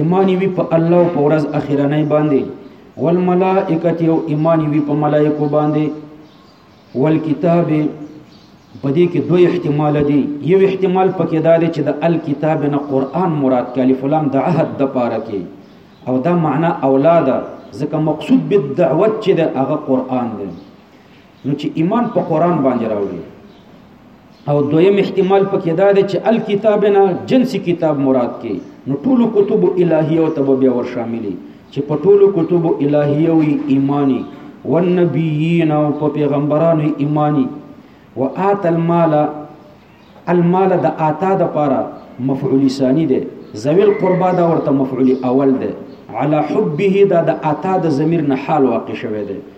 ایمان وی په الله او په ورځ اخیرنۍ باندې والملائکه او ایمان وی په ملائکه باندې والکتاب په دې کې دوه احتمال دي یو احتمال پکې دا دی چې د الکتاب نه قران مراد کلی فلام د عهد د پاره کې او دا معنا اولاد ځکه مقصود به دعوت چې د هغه قران دی نو چې ایمان په قران باندې راوړي او دویم احتمال پکې دا دی چې الکتاب نه جنسي کتاب مراد کې نو ټول کتب الهیه او تب بیا ور شاملي چې په ټول کتب الهیه وي ایمانی والنبیین او په پیغمبرانو ایمانی وآت المال المال د آتا د پاره مفعول ثانی دی ذوی القربا دا ورته مفعول اول دی علی حبه دا د آتا د ضمیر نه حال واقع شوی دی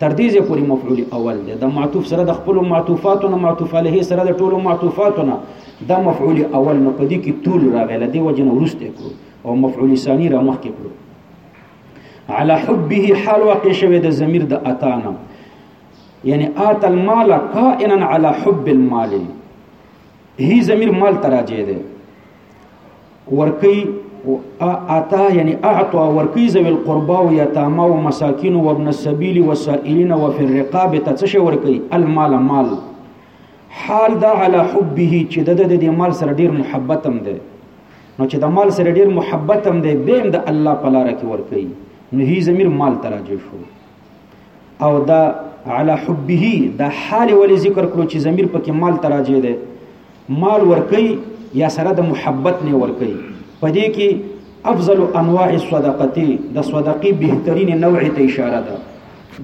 تر دې ځې پورې مفعول اول دی د معطوف سره د خپل معطوفاتو نه معطوف علیه سره د ټولو معطوفاتو نه دا مفعول اول نو په دې کې طول راغی لدی وجه نه ورسته کړو او مفعول ثانی را مخکې کړو على حبه حال واقع شوه د ضمیر د اتانا یعنی آت المال کائنا على حب المال هی ضمیر مال تراجه ده ورکی اعطا یعنی اعطا ورکی ذوی القربا و یتاما و مساکین و ابن السبیل و سائلین و فی الرقاب ته څه شی ورکی المال مال حال دا علی حبه چې د د مال سره ډیر محبت هم ده نو چې د مال سره ډیر محبت هم ده به د الله په لار کې ورکی نو هی زمیر مال تراجه شو او دا علی حبه دا حال ولې ذکر کړو چې ضمیر پکې مال تراجه ده مال ورکي یا سره د محبت نه ورکي پدې کې افضل انواع الصدقه د صدقې بهترین نوع ته اشاره ده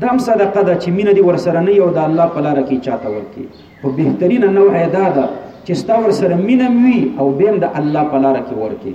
دام صدقه ده چې مینه دی ورسره نه یو د الله په لار کې چاته ورکي په بهترین نوع ادا ده چې ستا ورسره مینه وي او بیم د الله په لار کې ورکي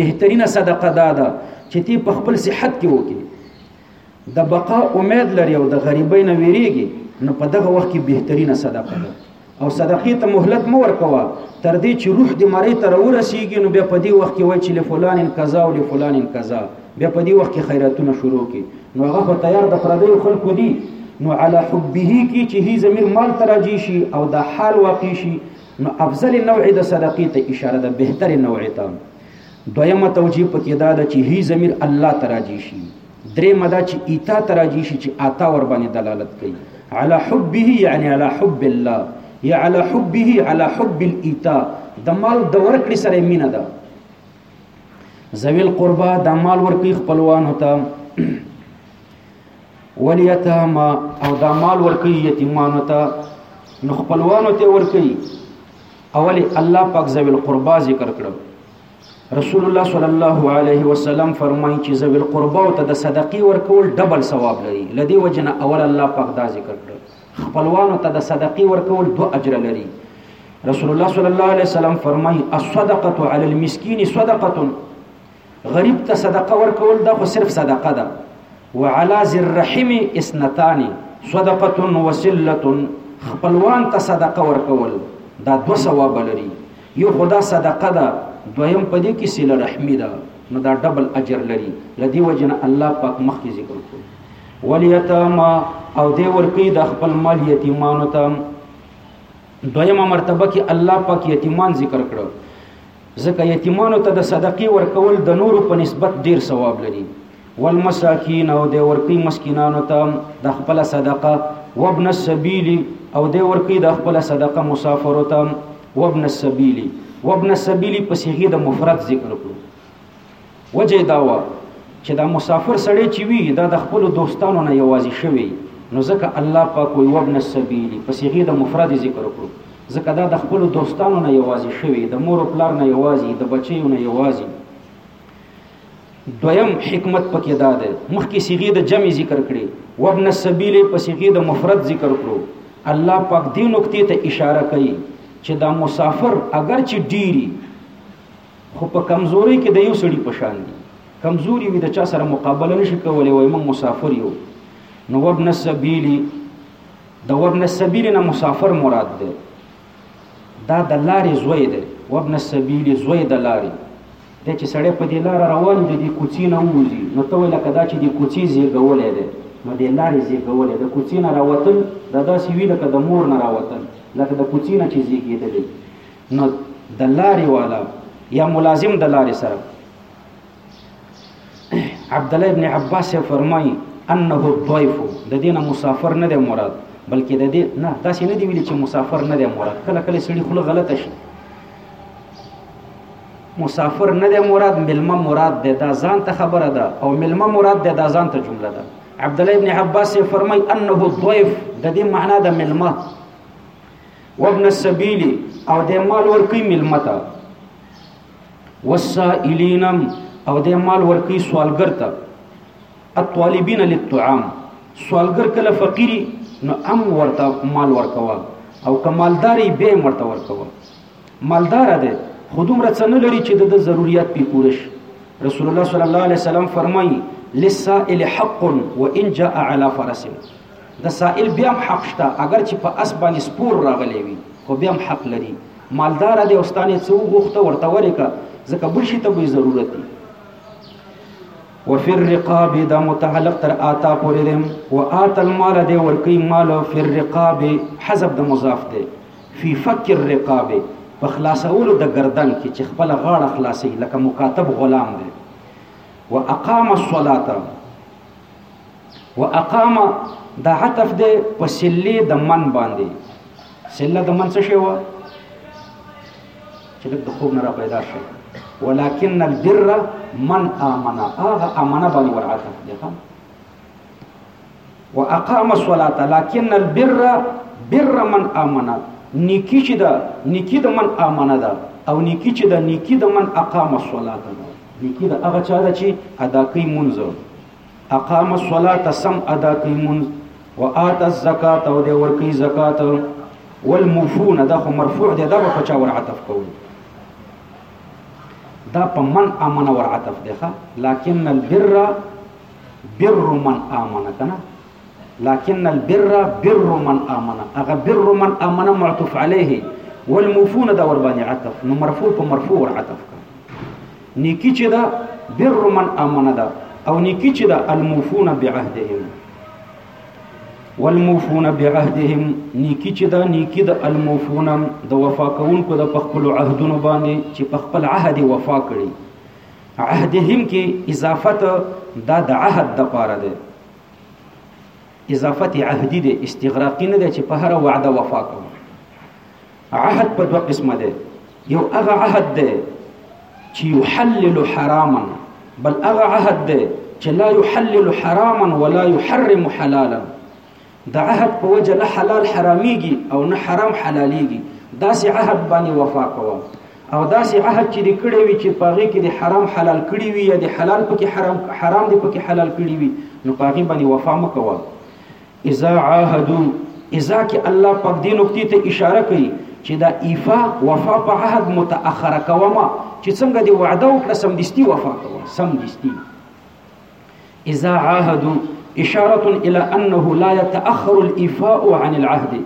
بهترینه صدقه دا ده چې تی په خپل صحت کې وکې د بقا امید لري او د غریبۍ نه ویریږي نو په دغه وخت کې بهترینه صدقه ده او صدقې ته مهلت مو ورکوه تر دې چې روح د مړی تر ورسیږي نو بیا په دې وخت کې وای چې لفلان قضا او لفلان قضا بیا په دې وخت کې خیراتونه شروع کی نو هغه خو تیار د پردیو خلکو دي نو علی حبه کی چې هی زمیر مال تراجی شي او د حال واقع شي نو افضل نوع د صدقې ته اشاره ده بهتر نوع ته دویمه توجیه پکې دا ده چې هی ضمیر الله تراجی شي درې مدا چې ایتا تراجی شي چې آتا ور باندې دلالت کوي على حبه يعني على حب الله یا على حبه على حب الایتا د مال د ورکړې سره مینه ده ذویل قربا د مال ورکړي خپلوان هوتا ولیتاما او دا مال ورکي یتیمانو ته نو خپلوانو ته ورکي اول الله پاک ذوی القربا ذکر کړو رسول الله صلی الله علیه وسلم فرمایي چې ذوی القربا ته د صدقې ورکول ډبل ثواب لري لدی وجنه اول الله پاک دا ذکر کړو خپلوانو ته د صدقې ورکول دو اجر لري رسول الله صلی الله علیه وسلم فرمایي الصدقه علی المسکین صدقه غریب ته صدقه ورکول دا خو صرف صدقه ده وعلى ذي الرحم اثنتان صدقه وسله خپلوان ته صدقه ورکول دا دو ثواب لري یو خدا صدقه ده دویم پدې کې سله رحمی ده نو دا ډبل اجر لري لدی وجنه الله پاک مخکې ذکر کړو ولیتما او دې ورکی د خپل مال یتیمانو ته دویمه مرتبه کې الله پاک یتیمان ذکر کړو ځکه یتیمانو ته د صدقې ورکول د نورو په نسبت ډیر ثواب لري والمساکین او د ورکی مسکینانو ته د خپل صدقه وابن السبیل او د ورکی د خپل صدقه مسافر ته وابن السبیل وابن السبیل په صيغه د مفرد ذکر کړو وجه یې دا وه چې دا مسافر سړی چې وي دا د خپلو دوستانو نه یوازې شوی نو ځکه الله پاک وایي وابن السبیل په صیغې د مفرد ذکر وکړو ځکه دا د خپلو دوستانو نه یوازې شوی د مور او پلار نه یوازې د بچیو نه یوازې دویم حکمت پکې دا ده مخکې صيغه د جمع ذکر کړي وابن السبيل په صيغه د مفرد ذکر کړو الله پاک دې نقطې ته اشاره کوي چې دا مسافر اگر چې ډيري خو په کمزوري کې د یو سړي په شان دي کمزوري وي د چا سره مقابله نشي کولای وای موږ مسافر یو نو وابن السبیل د وابن السبیل نه مسافر مراد ده دا د لارې زوی ده وابن السبیل زوی د لارې د چې سړی په دې لار روان دی د کوڅې نه ووځي نو ته ویل کدا چې د کوڅې زیږولې ده نو د لارې زیږولې د کوڅې نه راوتل د داسې وی لکه د مور نه راوتل لکه د کوڅې نه چې زیږیدلې نو د لارې والا یا ملازم د لارې سره عبد الله ابن عباس فرمایي انه الضيف د دې نه مسافر نه دی مراد بلکې د دې نه داسې نه دی ویلي چې مسافر نه دی مراد کله کله سړي خوله غلطه شي مسافر نه دی مراد ملما مراد دی دا ځان ته خبره ده او ملما مراد دی دا ځان ته جمله ده عبد الله ابن عباس فرمای انه الضيف د دې معنا د ملما وابن السبیل او د مال ورکی ملمتا والسائلینم او د مال ورکی سوالګر ته الطالبین للطعام سوالګر کله فقیری نو ام ورته مال ورکوا او کمالداري به ورته ورکوا مالدار ده خودم رڅن لري چې د ضرورت په پورش رسول الله صلی الله علیه وسلم فرمایي للسائل حق وان جاء على فرس د سائل بیا هم حق شته اگر چې په اس باندې سپور راغلی وي خو بیا هم حق لري مالدار دی او ستا نه څه وغوښته ورته ورکه ځکه بل شي ته به ضرورت دی وفي الرقاب دا متعلق تر آتا پورې دی و آتا المال دی ورکی مال فی الرقاب حذف د مضاف دی فی فک الرقاب په خلاصولو د گردن کې چې خپل غاړه خلاصي لکه مکاتب غلام دی و اقام الصلاه واقام دا عطف دی په سلی د من باندې سله د من څه شی و چې د خوب نه را پیدا شي ولكن البر من آمن هغه امنه باندې ور عطف دی ښه واقام الصلاه لكن البر بر من آمن نیکی چې دا نیکی د من آمنه ده او نیکی چې دا نیکی د من اقام الصلاه ده نیکی د هغه چا ده چې ادا کوي مونځ اقام الصلاه سم ادا کوي مونځ وآت الزکات او دی ورکی زکات والموفون دا خو مرفوع دی دا په چا ور عطف کوي دا په من امن ور عطف دی ښا لکن البر بر من امن کنه لكن البر بر من آمن هغه بر من آمن معطوف عليه والموفون دا ور باندې عطف نو مرفوع په مرفوع ور عطف کا نیکی چې دا بر من آمن دا او نیکی چې دا الموفون بعهدهم والموفون بعهدهم نیکی چې دا نیکی د الموفون د وفا کوونکو د خپل عهدونو باندې چې په خپل عهد وفا کړي عهدهم کې اضافت دا د عهد د پاره ده اضافت عهدی دی استغراقی نه دی چې په هر وعده وفا کوو عهد په دوه قسمه دی یو هغه عهد دی چې يحلل حراما بل هغه عهد دی چې لا يحلل حراما ولا يحرم حلالا د عهد په وجه نه حلال حراميږي او نه حرام حلاليږي داسې عهد باندې وفا کوم هغه داسې عهد چې دې کړی وي چې په هغې کې دې حرام حلال کړي وي یا دې حلال پکې حرام حرام دې پکې حلال کړي وي نو په هغې باندې وفا مه کوه اذا عاهدو اذا کې الله پاک دې نقطې ته اشاره کوي چې دا ایفا وفا په عهد متأخره کوما چې څنګه دی وعده وکړه سمدستي وفا کوه سمدستي اذا عاهدوا اشاره الى انه لا يتاخر الايفاء عن العهد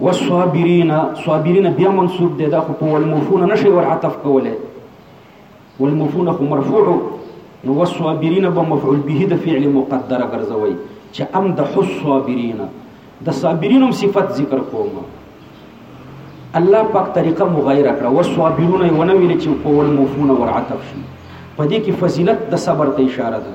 والصابرین صابرین بیا منصوب دی دا خو په والموفون نه شي ور عطف کولی والموفون خو مرفوع نو والصابرین به مفعول به د فعل مقدره ګرځوي چې ام د حصابرین د صابرین هم صفت ذکر کوم الله پاک طریقه مغیره کړه والصابرون یو نه ویل چې په والموفون ور عطف شي په دې کې فضیلت د صبر ته اشاره ده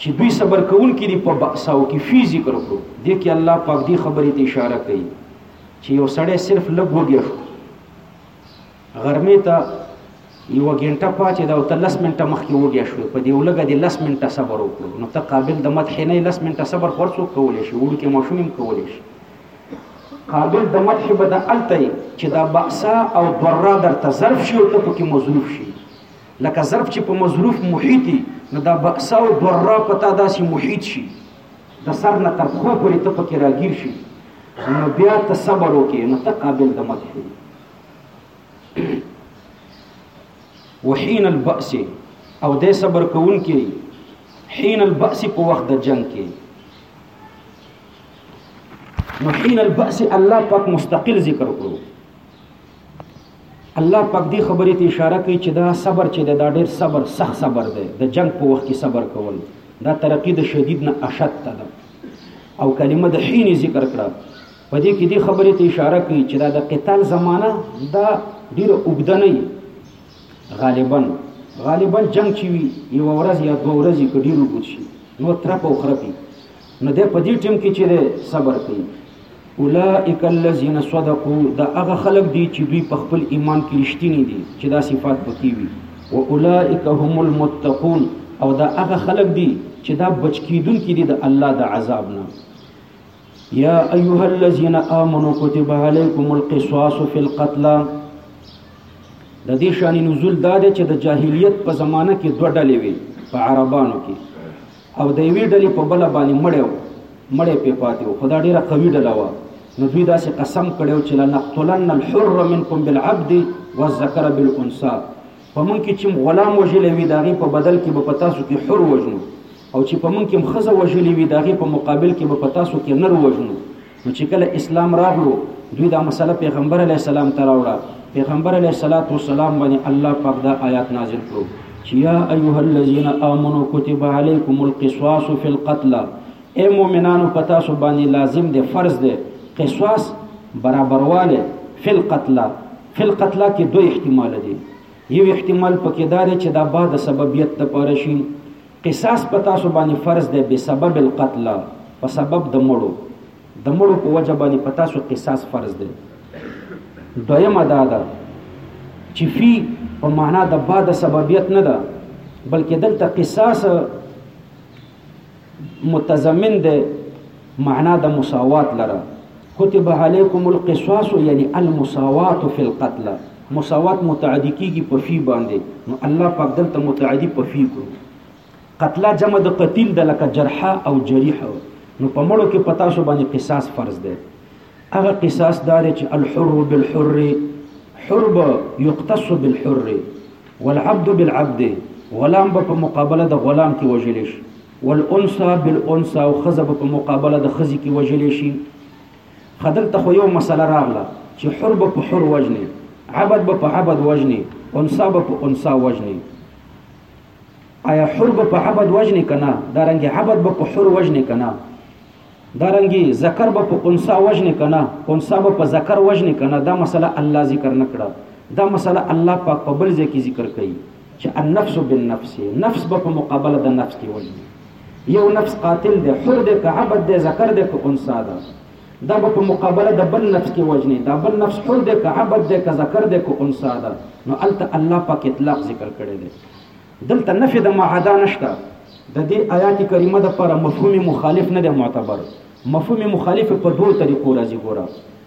چې دوی صبر کوونکي دي په باساو کې فی ذکر کړو دې کې الله پاک دې خبرې ته اشاره کوي چې یو سړی صرف لږ وږی شو غرمې ته یو غنټه پاتې دا او ته لس منټه مخکې وږی شو په دې ولګه دې لس منټه صبر وکړو نو ته قابل د مدح نه لس منټه صبر خور څوک کولی شي وړو کې ماشوم هم کولی شي قابل د مدح به د الته چې دا باسا او ضرا درته ظرف شي او ته پکې مظروف شي لکه ظرف چې په مظروف محیط وي نو دا بکسه او دره په تا داسې محیط شي د سر نه تر پښو پورې ته پکې راګیر شي نو بیا ته صبر وکړې نو ته قابل د مدح وحین البأس او د صبر کوونکې حین البأس په وخت د جنگ کې نو حین البأس الله پاک مستقل ذکر کړو الله پاک دې خبرې ته اشاره کوي چې دا صبر چې دی دا ډېر صبر سخت صبر دی د جنګ په وخت کې صبر کول دا ترقي د شدید نه اشد ته ده او کلمه د حین ذکر کړه په دې کې دې خبرې ته اشاره کوي چې دا د قتال زمانہ دا ډېره اوږده نه غالبا غالبا جنگ چې وي یو ورځ یا دوه ورځې که ډېر اوږد شي نو ترپ او خرپي نو د پدی ټیم کې چې ده صبر کوي اولئک الذین صدقوا دا هغه خلق دي چې دوی په خپل ایمان کې رښتینی دي چې دا صفات پکې وي او اولئک هم المتقون او دا هغه خلق دي چې دا بچ کیدون کې دي د الله د عذاب نه یا ایها الذین آمنوا کتب علیکم القصاص فی القتل د دې شان نزول دا دی چې د جاهلیت په زمانه کې دوه ډلې وي په عربانو کې او د یوې ډلې په بله باندې مړی و مړی پې پاتې و خو دا ډېره قوي ډله وه نو دوی داسې قسم کړی و چې لنقتلن الحر منکم بالعبد والذکر بالانثا په مونږ کې چې غلام وژلی وي د هغې په بدل کې به په تاسو کې حر وژنو او چې په مونږ کې ښځه وژلې وي د هغې په مقابل کې به په تاسو کې نر وژنو نو چې کله اسلام راغلو دوی دا مسله پیغمبر علی السلام ته راوړه پیغمبر علی الصلاۃ والسلام باندې الله پاک دا آیات نازل کړو چې یا ایها الذین آمنو کتب علیکم القصاص فی القتل اے مؤمنانو پتا سو باندې لازم دی فرض دی قصاص برابرواله فی القتل فی القتل کې دوه احتمال دي یو احتمال پکې دار چې دا بعد سببیت ته پاره شي قصاص په تاسو باندې فرض دی بسبب القتل په سبب د مړو د مړو په وجه باندې په تاسو قصاص فرض دی دویمه دا ده چې فی په معنا د با د سببیت نه ده بلکې دلته قصاص متضمن ده معنا د مساوات لره کتب علیکم القصاص یعنی المساوات فی القتل مساوات متعدی کیږي په فی باندې نو الله پاک دلته متعدی په فی کو قتل جمع د قتیل د لکه جرحه او جریحه نو په مړو کې پتا سو باندې قصاص فرض دی هغه قصاص دار چې الحر بالحر حرب یقتص بالحر والعبد بالعبد غلام په مقابله د غلام کې وجل شي والانثی بالانثی او خزه په مقابله د خزي کې وجلې شي خدل ته خو یو مسله راغله چې حر به په حر وجني عبد به په عبد وجني انثی به په انثی وجني آیا حر به په عبد وجني کنه دا رنګ عبد به په حر وجني کنه دا رنګ ذکر به په انثی وجني کنه انثی به په ذکر وجني کنه دا مسله الله ذکر نکړه دا مسله الله پاک په بل ځای کې ذکر کړي چې النفس بالنفس نفس به په مقابله د نفس کې وژني یو نفس قاتل دی حر دی که عبد دی ذکر دی که انسا ده دا به په مقابله د بل نفس کې وژني دا بل نفس حر دی که عبد دی که ذکر دی که انسا ده نو الته الله پاک اطلاق ذکر کړی دی دلته نفي د معادا نشته د دې آیات کریمه د پر مفهوم مخالف نه دی معتبر مفهوم مخالف په دوه طریقو راځي ګوره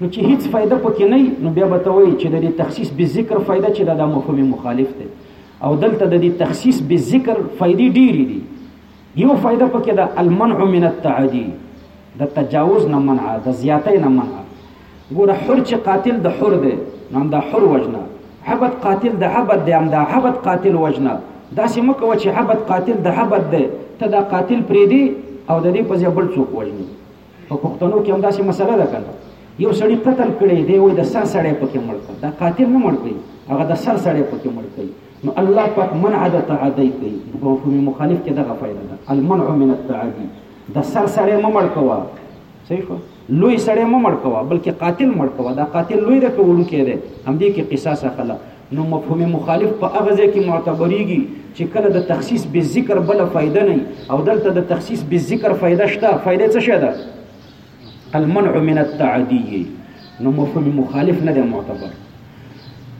نو چې هیڅ فائده پکې نه نو بیا به ته وایي چې د دې تخصیص به ذکر فائده چې دا د مفهوم مخالف دی او دلته د دې تخصیص به ذکر فائدې ډېرې دي یو فائده پکې د المنع من التعدی د تجاوز نه منع د زیاتې نه منع ګوره حر چې قاتل د حر دی نو هم د حر وجنه عبد قاتل د عبد دی هم د عبد قاتل وجنه داسې مکه و چې عبد قاتل د عبد دی ته دا قاتل پرې دی او د دې په ځای بل څوک وجنه په پښتنو کې همداسې مسله ده کنه یو سړی قتل کړي دی وای د سر سړی پکې مړ کړ دا قاتل نه مړ کړي هغه د سر سړی پکې مړ کړي نو الله پاک منع د تعدی کوي په مفهوم مخالف کې دغه فائدہ ده المنع من التعدی د سر سړی مو مړ کوا صحیح شو لوی سړی مو مړ کوا بلکې قاتل مړ کوا دا قاتل لوی ده کوونکی دی همدې کې قصاص اخلا نو مفهوم مخالف په هغه ځای کې معتبريږي چې کله د تخصیص به ذکر بل فائدہ نه او دلته د تخصیص به ذکر فائدہ شته فائدہ څه شه ده المنع من التعدی نو مفهوم مخالف نه دی معتبر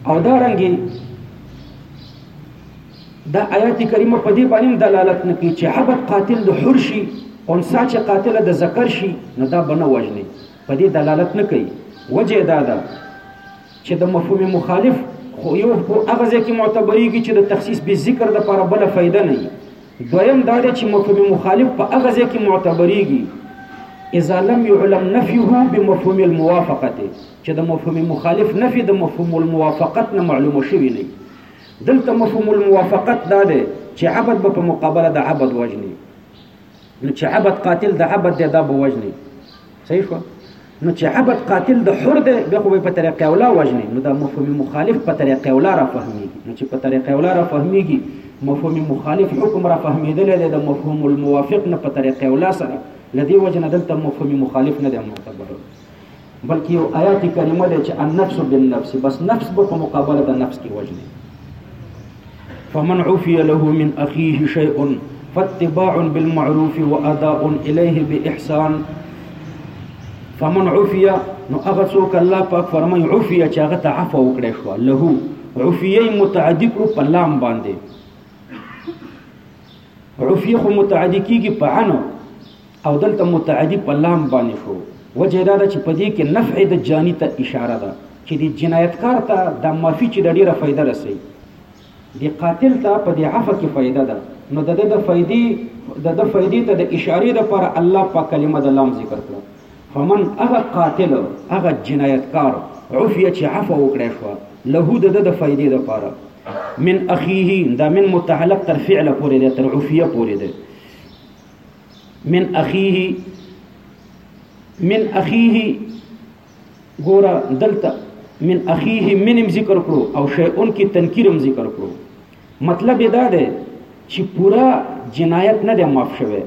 او دا رنګي دا آیات کریمه په دې باندې دلالت نه کوي چې حبت قاتل د حر شي انسا چې قاتل د ذکر شي نو دا بنه وجني په دې دلالت نه کوي وجه دا ده چې د مفهوم مخالف خو یو خو هغه ځای کې معتبرېږي چې د تخصیص به ذکر د لپاره بل فائدہ نه وي دویم دا دی چې مفهوم مخالف په هغه ځای کې معتبرېږي اذا لم يعلم نفيه بمفهوم الموافقه چې د مفهوم مخالف نفي د مفهوم الموافقت نه معلومه شوی نه دلته مفهوم الموافقت دا دی چې عبد به په مقابله د عبد وجني نو چې عبد قاتل د عبد دی دا به وژني صحیح شو نو چې عبد قاتل د حر دی بیا خو به په طریقې اولا وژني نو دا مفهوم مخالف په طریقې اولا را فهميږي نو چې په طریقې اولا را فهميږي مفهوم مخالف حکم را فهمیدل دی د مفهوم الموافق نه په طریقې اولا سره لدی وجنه دلته مفهوم مخالف نه دی معتبر بلکې یو آیات کریمه دی چې النفس بالنفس بس نفس به په مقابله د نفس کې وژني فمن عفي له من اخيه شيء فاتباع بالمعروف واداء اليه باحسان فمن عفي نو هغه څوک الله پاک فرمای عفي چې هغه ته عفو وکړي شو له عفيه متعدی کړو په لام باندې عفیه خو متعدی کیږي په عنو او دلته متعدی په لام باندې شو وجه دا ده چې په دې کې نفع د جانی ته اشاره ده چې د جنایتکار ته د معافي چې د ډیره فائدہ رسي د قاتل ته په دې عفو کې فائدہ ده نو د د فائدې د د فائدې ته د اشاره لپاره الله په کلمه د لام ذکر کړو فمن هغه قاتل هغه جنایتکار عفیه چې عفو وکړی شوه له د ده د فایدې دپاره من اخیه دا من متعلق تر فعله پورې دی تر عفیه پورې دی من اخیه من اخیه ګوره دلته من اخیه منم ذکر کړو او شیئون کې تنکیرم ذکر کړو مطلب یې دا دی چې پورا جنایت نه دی معاف شوی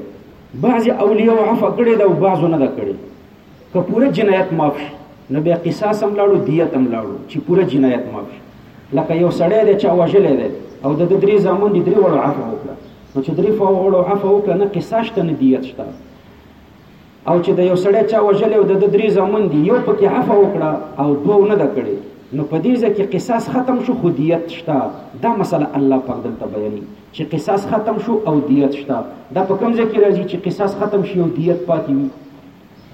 بعضې اولیو عفه کړې ده او بعضو نه ده کړې که پوره جنایت معاف شي نو بیا قصاص هم لاړو دیت هم لاړو چې پوره جنایت معاف شي لکه یو سړی دی چا وژلی دی او د درې زامن دي درې وړو عفه وکړه نو چې درې فوړو عفه وکړه نه قصاص شته نه دیت شته او چې د یو سړی چا وژلی او د ده درې زامن دي یو پکې عفه وکړه او دوه ونه ده کړې نو په دې ځای کې قصاص ختم شو خو دیت شته دا مسله الله پاک دلته بیانوي چې قصاص ختم شو او دیت شته دا په کوم ځای کې راځي چې قصاص ختم شي او دیت پاتې وي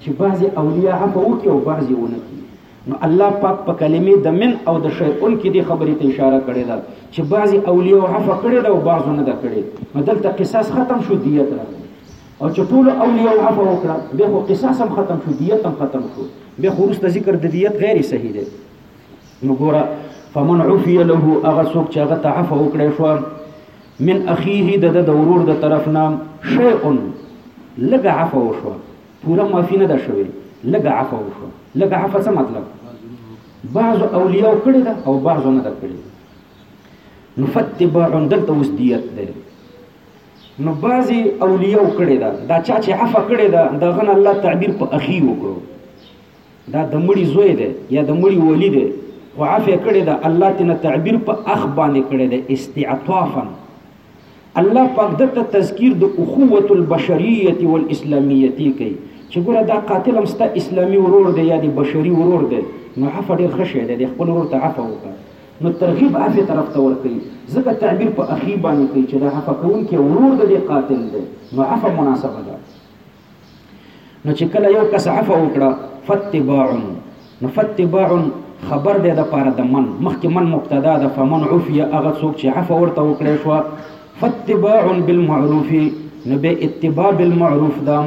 چې بعضې اولیاء عفه وکړي او بعضې ونه کړي نو الله پاک په کلمې د من او د شیئون کې دې خبرې ته اشاره کړې ده چې بعضې اولیاء عفه کړې ده او بعضو نه ده کړې نو دلته قصاص ختم شو دیت راغلی او چې ټولو اولیاو عفو وکړه بیا خو قصاص هم ختم شو دیت هم ختم شو بیا خو وروسته ذکر د دیت غیر صحیح دی نو ګوره فمن عفی له هغه څوک چې هغه ته عفو وکړی شو من اخیه د د ورور د طرف نه شیء لږ عفو وشو پوره معافی نه ده شوې لږ عفو وشو لږ عفو څه مطلب بعض اولیاو کړی ده او بعض نه ده کړی نفتبع دلته اوس دیت ده نو بعضی اولیاء کړی دا دا چا چې عفا کړی دا دغه نه الله تعبیر په اخی وکړو دا د مړي زوی دی یا د مړي ولی دی خو عفا کړی دا الله تینا تعبیر په اخ باندې کړی دی استعطافا الله پاک د تذکیر د اخوت البشریه والاسلامیه کوي چې ګوره دا قاتل هم ستا اسلامي ورور دی یا د بشري ورور دی نو عفا ډېر ښه شی دی د خپل ورور ته عفا وکړه نو ترغیب عفې طرف ته ورکوي، ځکه تعبیر په اخي باندې کوي چې دا عفه کوونکی ورور د دې قاتل دی، نو عفه مناسبه ده. نو چې کله یو کس عفه وکړه، فاتباع، نو فاتباع خبر دی د پاره د من، مخکې من مبتدا ده، فمن عفي هغه څوک چې عفه ورته وکړی شوه، فاتباع بالمعروف، نو به اتباع بالمعروف ده.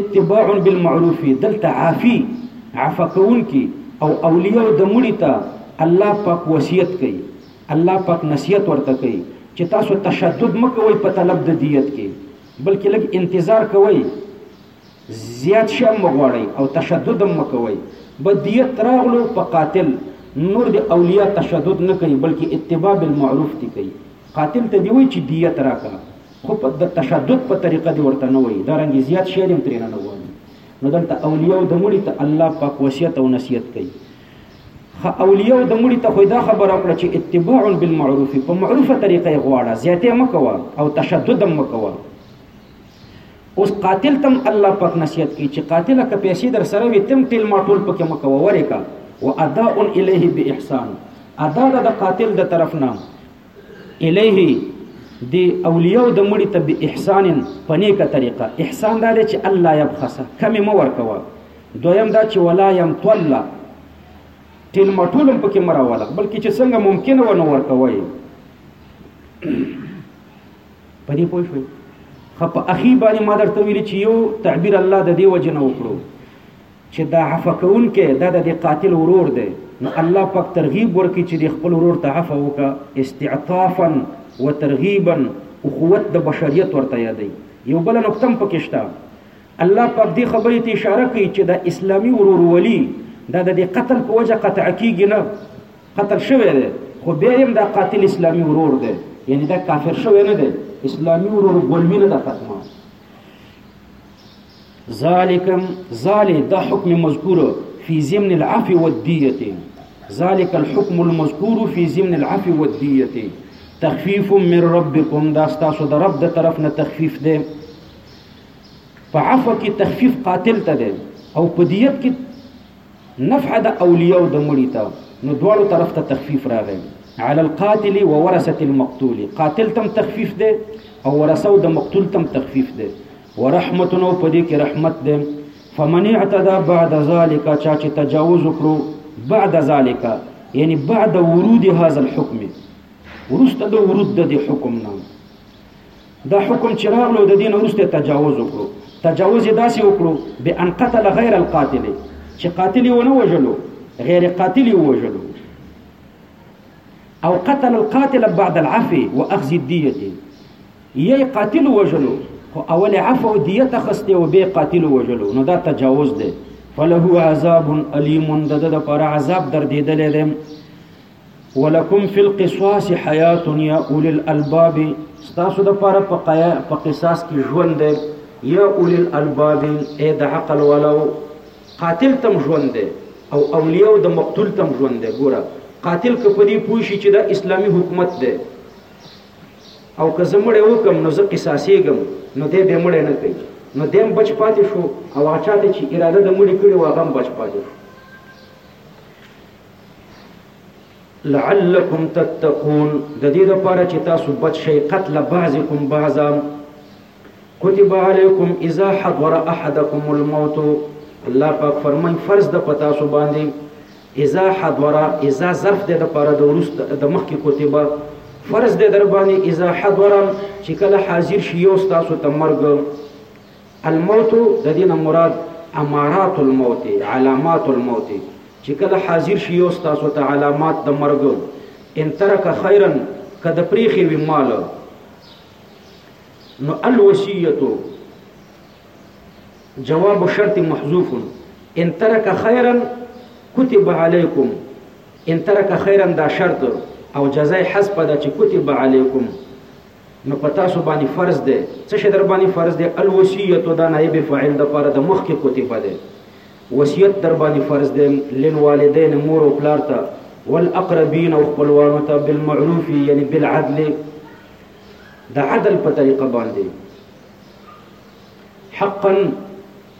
اتباع بالمعروف دلته عافی، عفه کوونکی، او اولیه او دمړي ته الله پاک وصیت کوي، الله پاک نصیحت ورته کوي چې تاسو تشدد مه کوئ په طلب ددیت کې بلکې لږ انتظار کوئ زیات شی هم مه غواړئ او تشدد هم مه کوئ به دیت راغلو په قاتل نور د اولیاء تشدد نه کوي بلکې اتباع بالمعروف دی کوي قاتل ته دی وایي چې دیت راکړه خو په د تشدد په طریقه دې ورته نه وایي دا رنګ زیات شی دې هم ترېنه نه غواړي نو دلته اولیاء د مړي ته الله پاک وصیت او نصیحت کوي خو اولیاء د مړي ته خو دا خبره وکړه چې اتباع بالمعروف په معروفه طریقه یې غواړه زیاتې مه کوه او تشدد هم مه کوه اوس قاتل تم الله پاک نصیحت کوي چې قاتل که پیسې در سره وي تم تل ما ټول پکې مه کوه ورې کا و اداء الیه باحسان ادا د قاتل د طرف نه الیه د اولیاء د مړي ته به احسان په نیکه طریقه احسان دا دی چې الله یبخسه کم مو ورکوه دویم دا چې ولا یم طلا تل مټولم پکې مراواله بلکې چې څنګه ممکن و نو ورکوي په دې پوه شوي خپ اخی باندې ما درته ویل چې یو تعبیر الله د دې وجنه وکړو چې دا عفه کوونکی دا د دې قاتل ورور دی نو الله پاک ترغیب ورکړي چې د خپل ورور ته عفه وکړه استعطافا و ترغیبا اخوت د بشریت ورته یادوي یو بل نقطه هم پکې شته الله پاک دې خبرې ته اشاره کوي چې د اسلامي ورورولي دا د دې قتل په وجه قطع کیږي نه قتل شوی دی خو بیا هم دا قاتل اسلامي ورور دی یعنی دا کافر شوی نه دی اسلامي ورور ګلوي نه ده ختمه ذالکم ذال دا حکم مذکور فی ضمن العفو والدیه ذالک الحکم المذکور فی ضمن العفو والدیه تخفیف من ربکم دا ستاسو د رب د طرف نه تخفیف دی په عفو کې تخفیف قاتل ته دی او په دیت کې نفع د اولیاء د مړی ته نو دواړو طرف ته تخفیف راغی على القاتل وورثه المقتول قاتل تم تخفیف دی او ورثه د مقتول تم تخفیف دی ورحمتن او پدې کې رحمت دی فمن اعتدى بعد ذلك چا چې تجاوز وکړو بعد ذلك یعنی بعد ورود هذا الحكم ورسته د ورود د حکم نه دا حکم چې راغلو د دین ورسته تجاوز وکړو تجاوز داسې وکړو به ان قتل غیر القاتل چې قاتل یې ونه وژلو غیر قاتل یې وژلو او قتل القاتل بعد العفو واخذ الديه یی قاتل وجلو خو اول عفو او دیت اخسته او به قاتل وجلو نو دا تجاوز دی فله عذاب الیم د د لپاره عذاب دردیدل دی ولکم فی القصاص حیات یا اول الالباب ستاسو د لپاره په قصاص کې ژوند دی یا اول الالباب اے د عقل ولو قاتل تم ژوند دی او اولیاء د مقتول تم ژوند دی ګوره قاتل کپدی پوښی چې د اسلامی حکومت دی او که زه مړی وکم نو زه قصاصېږم نو دی به مړی نه کوي نو دی هم بچ پاتې شو او هغه چا ته چې اراده د مړي کړې وه هغه هم بچ پاتې شو لعلکم تتقون د دې لپاره چې تاسو بچ شئ قتل بعضکم بعضا كتب عليكم اذا حضر احدكم الموت الله پاک فرمای فرض د پتا سو باندې اذا حضر اذا ظرف دی دپاره د وروسته د مخکې کتب فرض دی درباندې اذا حضر چې کله حاضر شي یو ستاسو ته مرګ الموت د دې نه مراد امارات الموت علامات الموت چې کله حاضر شي یو ستاسو ته علامات د مرګ ان ترک خیرا که د پریخې وي مال نو الوصیتو جواب الشرط محذوف ان ترک خيرا كتب عليكم ان ترک خيرا دا شرط او جزاء حسب دا چې كتب عليكم نو پتا سو باندې فرض ده څه شي در باندې فرض ده الوصيه دا نائب فاعل د پاره د مخ کې كتب ده وصیت در باندې فرض ده للوالدين مور او پلار ته والاقربين او خپلوانو ته بالمعروف یعنی بالعدل د عدل په طریقه باندې حقا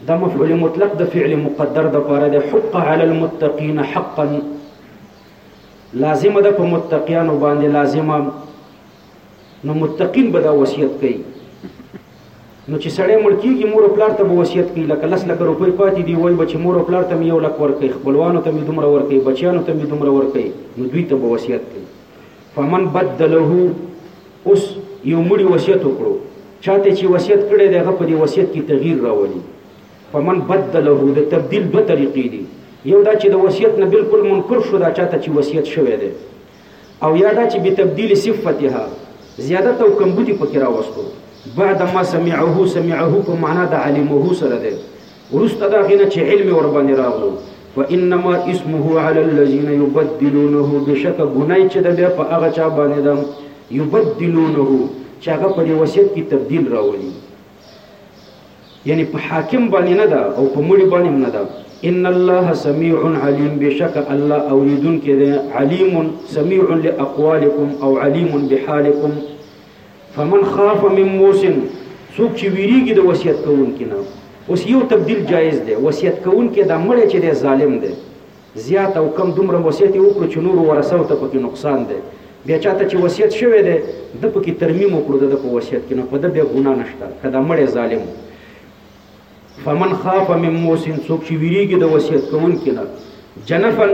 د مفعول مطلق د فعل مقدر د پاره د حق علی المتقین حقا لازمه ده په متقیانو باندې لازمه نو متقین به دا وصیت کوي نو چې سړی مړ کیږي مور او پلار ته به وصیت کوي لکه لس لکه روپۍ پاتې دي وایي به چې مور او پلار ته مې یو لک ورکوي خپلوانو ته مې دومره ورکوي بچیانو ته مې دومره ورکوي نو دوی ته به وصیت کوي فمن بدله اوس یو مړي وصیت وکړو چاته چې وصیت کړی دی هغه په دې وصیت کې تغییر راولي فمن بدله د تبدیل دوه طریقې دي یو دا چې د وصیت نه بالکل منکر شو دا چاته چې وصیت شوی دی او یا دا چې به تبدیل صفتها زیادت او کمبودي پکې راوستو بعد ما سمعه سمعه په معنا د علمه سره دی وروسته د هغې نه چې علم ورباندې راغلو فانما اسمه علی الذین یبدلونه بېشکه ګناه یې چې ده بیا په هغه چا باندې ده یبدلونه چې هغه په دې وصیت کې تبدیل راولي یعنی په حاکم باندې نه ده او په مړي باندې هم نه ده ان الله سميع عليم بشك الله اوریدون کې ده عليم سميع لاقوالكم او عليم بحالكم فمن خاف من موسن څوک چې ویریږي د وصیت کوونکي نه اوس یو تبدیل جایز دی وصیت کوونکی دا مړی چې دی ظالم دی زیات او کم دومره وصیت یې وکړو چې نورو ورثو ته پکې نقصان دی بیا چاته چې وصیت شوی دی د پکې ترمیم وکړو د په وصیت کې نو په د بیا ګناه نشته کدا مړی ظالم فمن خاف من موسن څوک چې ویریږي د وصیت کوونکي نه جنفن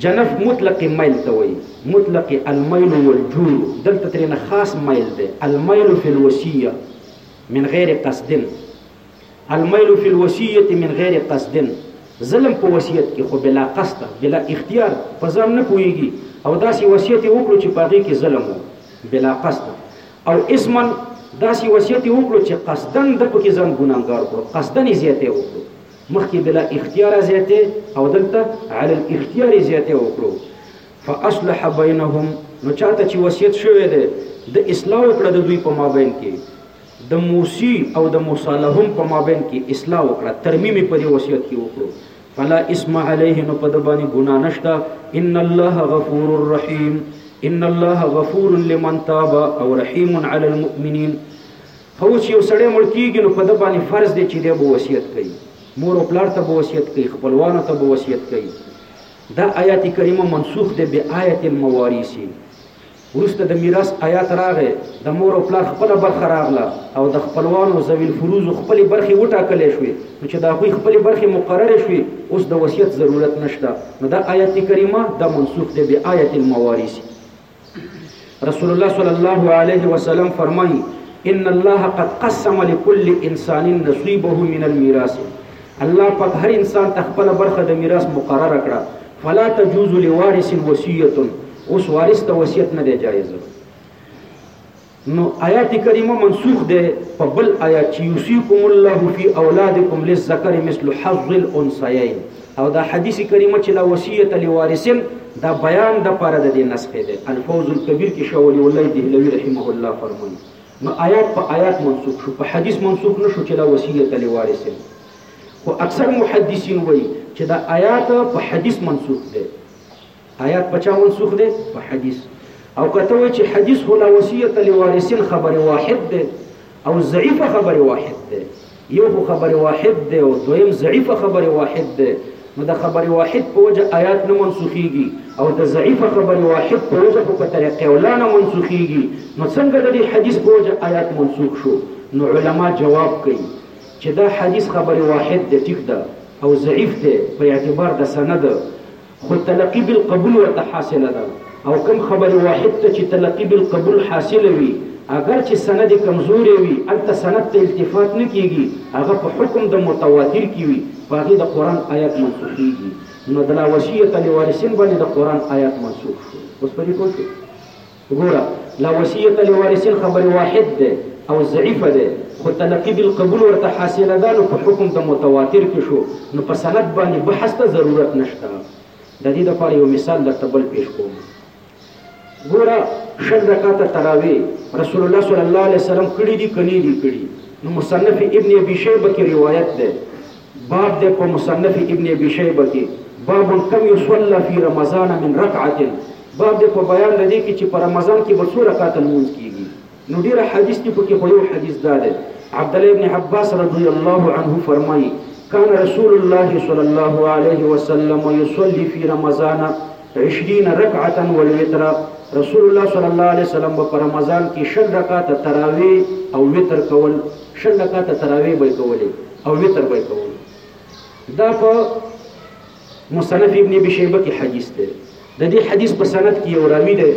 جنف مطلق میل ته وایي، مطلق المیل والجور، دلته ترېنه خاص میل دی، المیل فی الوصیة من غیر قصد، المیل فی الوصیة من غیر قصد، ظلم په وصیت کې خو بلا قصد، بلا اختیار، په ځان نه پوهېږي او داسې وصیت یې وکړو چې په هغې کې ظلم وو، بلا قصد، او اثما، داسې وصیت یې وکړو چې قصدا ده په کې ځان ګنهګار کړو، قصدا یې زیاتی وکړو. مخکې بلا اختیار زیاته او دلته علی الاختیار زیاته وکړو فاصلح بینهم نو چاته چې وصیت شوی دی د اصلاح وکړه د دوی په مابین کې د موسی او د مصالحهم په مابین کې اصلاح وکړه ترمیم په دې وصیت کې وکړو فلا اسم علیه نو په د باندې ګنا نشته ان الله غفور الرحیم ان الله غفور لمن تاب او رحیم علی المؤمنین هو چې یو سړی مړ کیږي نو په د باندې فرض دی چې دی به وصیت کوي مور او پلار ته به وصیت کوي خپلوانو ته به وصیت کوي دا آیات کریمه منسوخ دی به آیت الموارث ورسته د میراث آیات راغې د مور او پلار خپل برخه راغله او د خپلوانو ذوی الفروز خپل برخه وټاکل شوې نو چې دا غوي خپل برخه مقرره شوې اوس د وصیت ضرورت نشته نو دا آیت کریمه د منسوخ دی به آیت الموارث رسول الله صلی الله علیه وسلم فرمایي ان الله قد قسم لكل انسان نصيبه من الميراث الله پاک هر انسان ته خپل برخه د میراث مقرره کړه فلا تجوز لوارث وصيه اوس وارث ته وصیت نه دی جایز نو آیات کریمه منسوخ دی په بل آیات چی یوصیکم الله فی اولادکم للذکر مثل حظ الانثیین او دا حدیث کریمه چی لا وصیت لوارثن دا بیان د پاره د دې نسخه دی الفوز الکبیر کې شاولی الله دهلوی رحمه الله فرمایي نو آیات په آیات منسوخ شو په حدیث منسوخ نشو چې لا وصیت لوارثن خو اکثر محدثین وایي چې دا آیات په حدیث منسوخ دی آیات په چا منسوخ دی په حدیث او کته وای چې حدیث هو لا وصیت لوارثین خبر واحد دی او ضعیف خبر واحد دی یو خو خبر واحد دی او دویم ضعیف خبر واحد دی نو د خبر واحد په وجه آیات نه منسوخیږي او د ضعیف خبر واحد په وجه په طریقې ولا نه منسوخیږي نو څنګه د دې حدیث په وجه آیات منسوخ شو نو علما جواب کوي چې دا حدیث خبر واحد دی ټیک ده او ضعیف دی په اعتبار د سند خو تلقي بالقبول ورته حاصله ده او کوم خبر واحد ته چې تلقي بالقبول حاصله وي اګر چې سند یې کمزوری وي هلته سند ته التفات نه کیږي هغه په حکم د متواتر کې وي په هغې د قرآن آیات منسوخیږي نو د لا وصیت لوارثین باندې د قرآن آیات منسوخ شو اوس په دې پوه شوئ؟ ګوره لا وصیت لوارثین خبر واحد دی او ضعیف دی خو تلقی بالقبول ورته حاصله ده نو په حکم د متواتر کې شو نو په سند باندې بحث ته ضرورت نشته د دې لپاره یو مثال درته بل پیش کوم ګوره شل رکعاته تراوی رسول الله صلی الله علیه وسلم کړی دی کني دی کړی نو مصنف ابن ابي شیبه کې روایت ده باب دی په مصنف ابن ابي شيبه کې باب کم يصلى في رمضان من ركعه باب دی په بیان د دې کې چې په رمضان کې به څو رکعات لمونځ کیږي نو ډیر حدیث دی په کې خو یو حدیث دا دی عبد الله ابن عباس رضی الله عنه فرمایي كان رسول الله صلى الله عليه وسلم يصلي في رمضان 20 ركعه والوتر رسول الله صلى الله عليه وسلم په رمضان کې شل رکعات تراوی او وتر کول شل رکعات تراوی به کولې او وتر به کول دا په مصنف ابن ابي شيبه کې حدیث دی د دې حدیث په سند کې یو راوی دی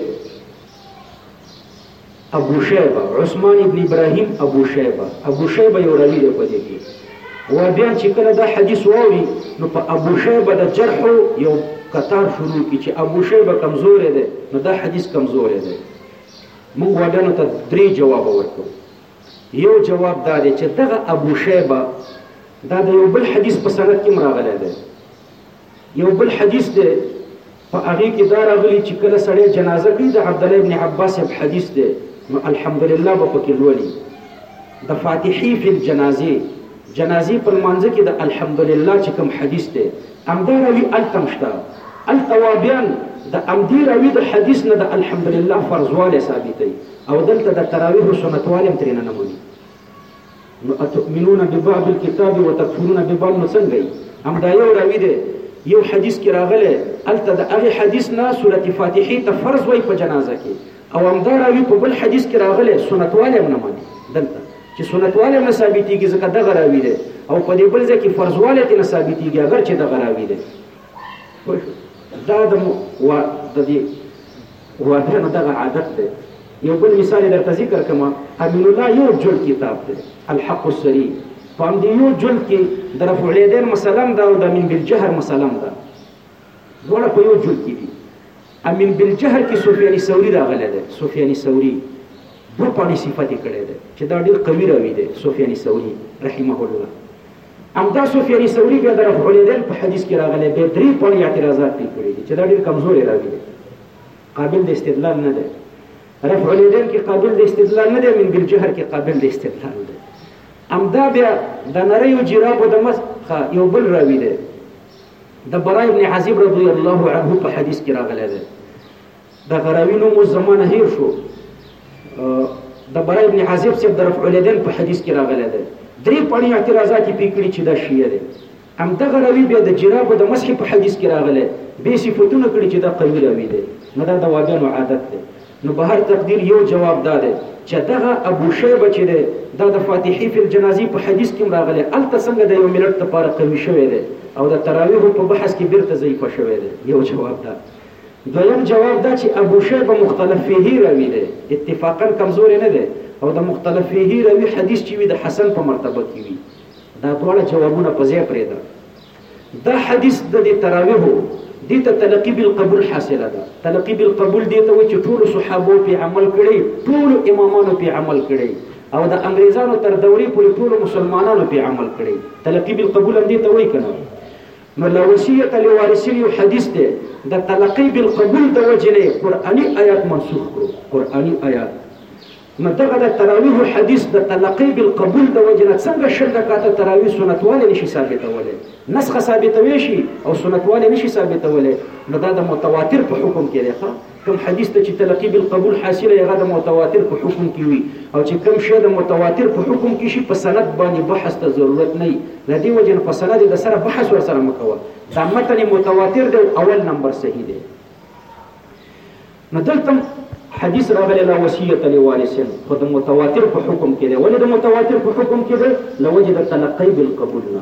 ابو شیبه عثمان ابن ابراهیم ابو شیبه ابو شیبه یو راوی دی په دې کې وابیان چې کله دا حدیث ووري نو په ابو شیبه د جرح یو قطار شروع کی چې ابو شیبه کمزور دی نو دا حدیث کمزور دی موږ وابیانو ته درې جواب ورکړو یو جواب دا دی چې دغه ابو شیبه دا د یو بل حدیث په سند کې راغلی دی یو بل حدیث دی په هغه کې دا راغلی چې کله سړی جنازه کوي د عبد الله ابن عباس په حدیث دی نو الحمدلله په پکې لولي د فاتحی فی الجنازه جنازه پر منځ کې د الحمدلله چې کوم حدیث دی امدا راوی التمشتا التوابیان د امدی راوی د حدیث نه د الحمدلله فرضواله ثابتې او دلته د تراویحو سنتوالې هم ترېنه نه مني نو اتؤمنون ببعض الكتاب وتکفرون ببعض نو څنګه یي همدا یو راوي دی یو حدیث کې راغلی هلته د هغې حدیث نه سورت فاتحې ته فرض وایي په جنازه کې او همدا راوي په بل حدیث کې راغلی سنتوالې هم نه مني دلته چې سنتوالې هم نه ثابتېږي ځکه دغه راوي دی او په دې بل ځای کې فرضوالی ترې نه ثابتېږي اګر چې دغه راوي دی دا د د دې غوابیانو دغه عادت دی یو بل مثال یې درته ذکر کړم امین الله یو جلد کتاب دی الحق السری په همدې یو جلد کې د رفع الیدین مسله هم ده او د امین بالجهر مسله هم ده دواړه په یو جلد کې دي امین بالجهر کې سفیان ثوری راغلی دی سفیان ثوری دوه پاڼې صفت یې کړی دی چې دا ډېر قوي راوي دی سفیان ثوری رحمه الله همدا سفیان ثوری بیا د رفع الیدین په حدیث کې راغلی بیا درې پړی اعتراضات یې کړي دي چې دا ډېر کمزوری راوي دی قابل د استدلال نه دی رفع الیدین کې قابل د استدلال نه دی من بالجهر کې قابل د استدلال دی همدا بیا د نریو جرابو د مس یو بل راوي دی د برای ابن عزیب رضی الله عنه په حدیث کې راغلی دی د غراوي نوم اوس زمانه هیر شو د برای ابن عازب صاحب د رفع الیدین په حدیث کې راغلی دی درې پړی اعتراضات یې پکړي چې دا شیعه دی هم د غراوي بیا د جراب د مسح په حدیث کې راغلی به صفاتونه کړي چې دا قوی راوي دی نه دا د واګانو عادت دی نو به هر تقدیر یو جواب دا دی چې دغه ابو شیبه چې دی دا د فاتحی فی الجنازی په حدیث کې راغلی الته څنګه د یو ملت لپاره قوی شوی دی او د تراویح په بحث کې بیرته ضعیف شوی دی یو جواب دا دویم جواب دا چې ابو شیبه مختلف فيه راوي دی اتفاقا کمزورې نه دی او د مختلف فيه راوي حدیث چې وي د حسن په مرتبه کې وي دا دواړه جوابونه په ځای پرې ده دا حدیث د دې تراویح دې ته تلقی بالقبول حاصله ده تلقی بالقبول دې ته وایي چې ټول صحابو په عمل کړي ټول امامانو په عمل کړي او د انګريزانو تر دورې پورې ټول مسلمانانو په عمل کړي تلقی بالقبول هم دې ته وایي کنه نو له وصیته له وارثین یو حدیث دی د تلقی بالقبول د وجې نه یې قرآني آیات منسوخ کړو، قرآني آیات نو دغه د تراویحو حدیث د تلقی بالقبول د وجې نه څنګه شل رکعته تراویح سنتوالی نشي ثابتولی، نسخ ثابتوی شي او سنتوالی نشي ثابتولی نو دا د متواتر په حکم کې دی ښه. کوم حدیث ته چې تلقی بالقبول حاصل یې هغه د متواتر په حکم کې وي او چې کوم شی د متواتر په حکم کې شي په سند باندې بحث ته ضرورت نه وي د دې وجه نه په سند د سره بحث ور سره مکوه دا متن متواتر دی اول نمبر صحیح دی نو دلته حدیث راغلی لا وصیت لوارث خو د متواتر په حکم کې دی ولې د متواتر په حکم کې دی لوجه د تلقی بالقبول نه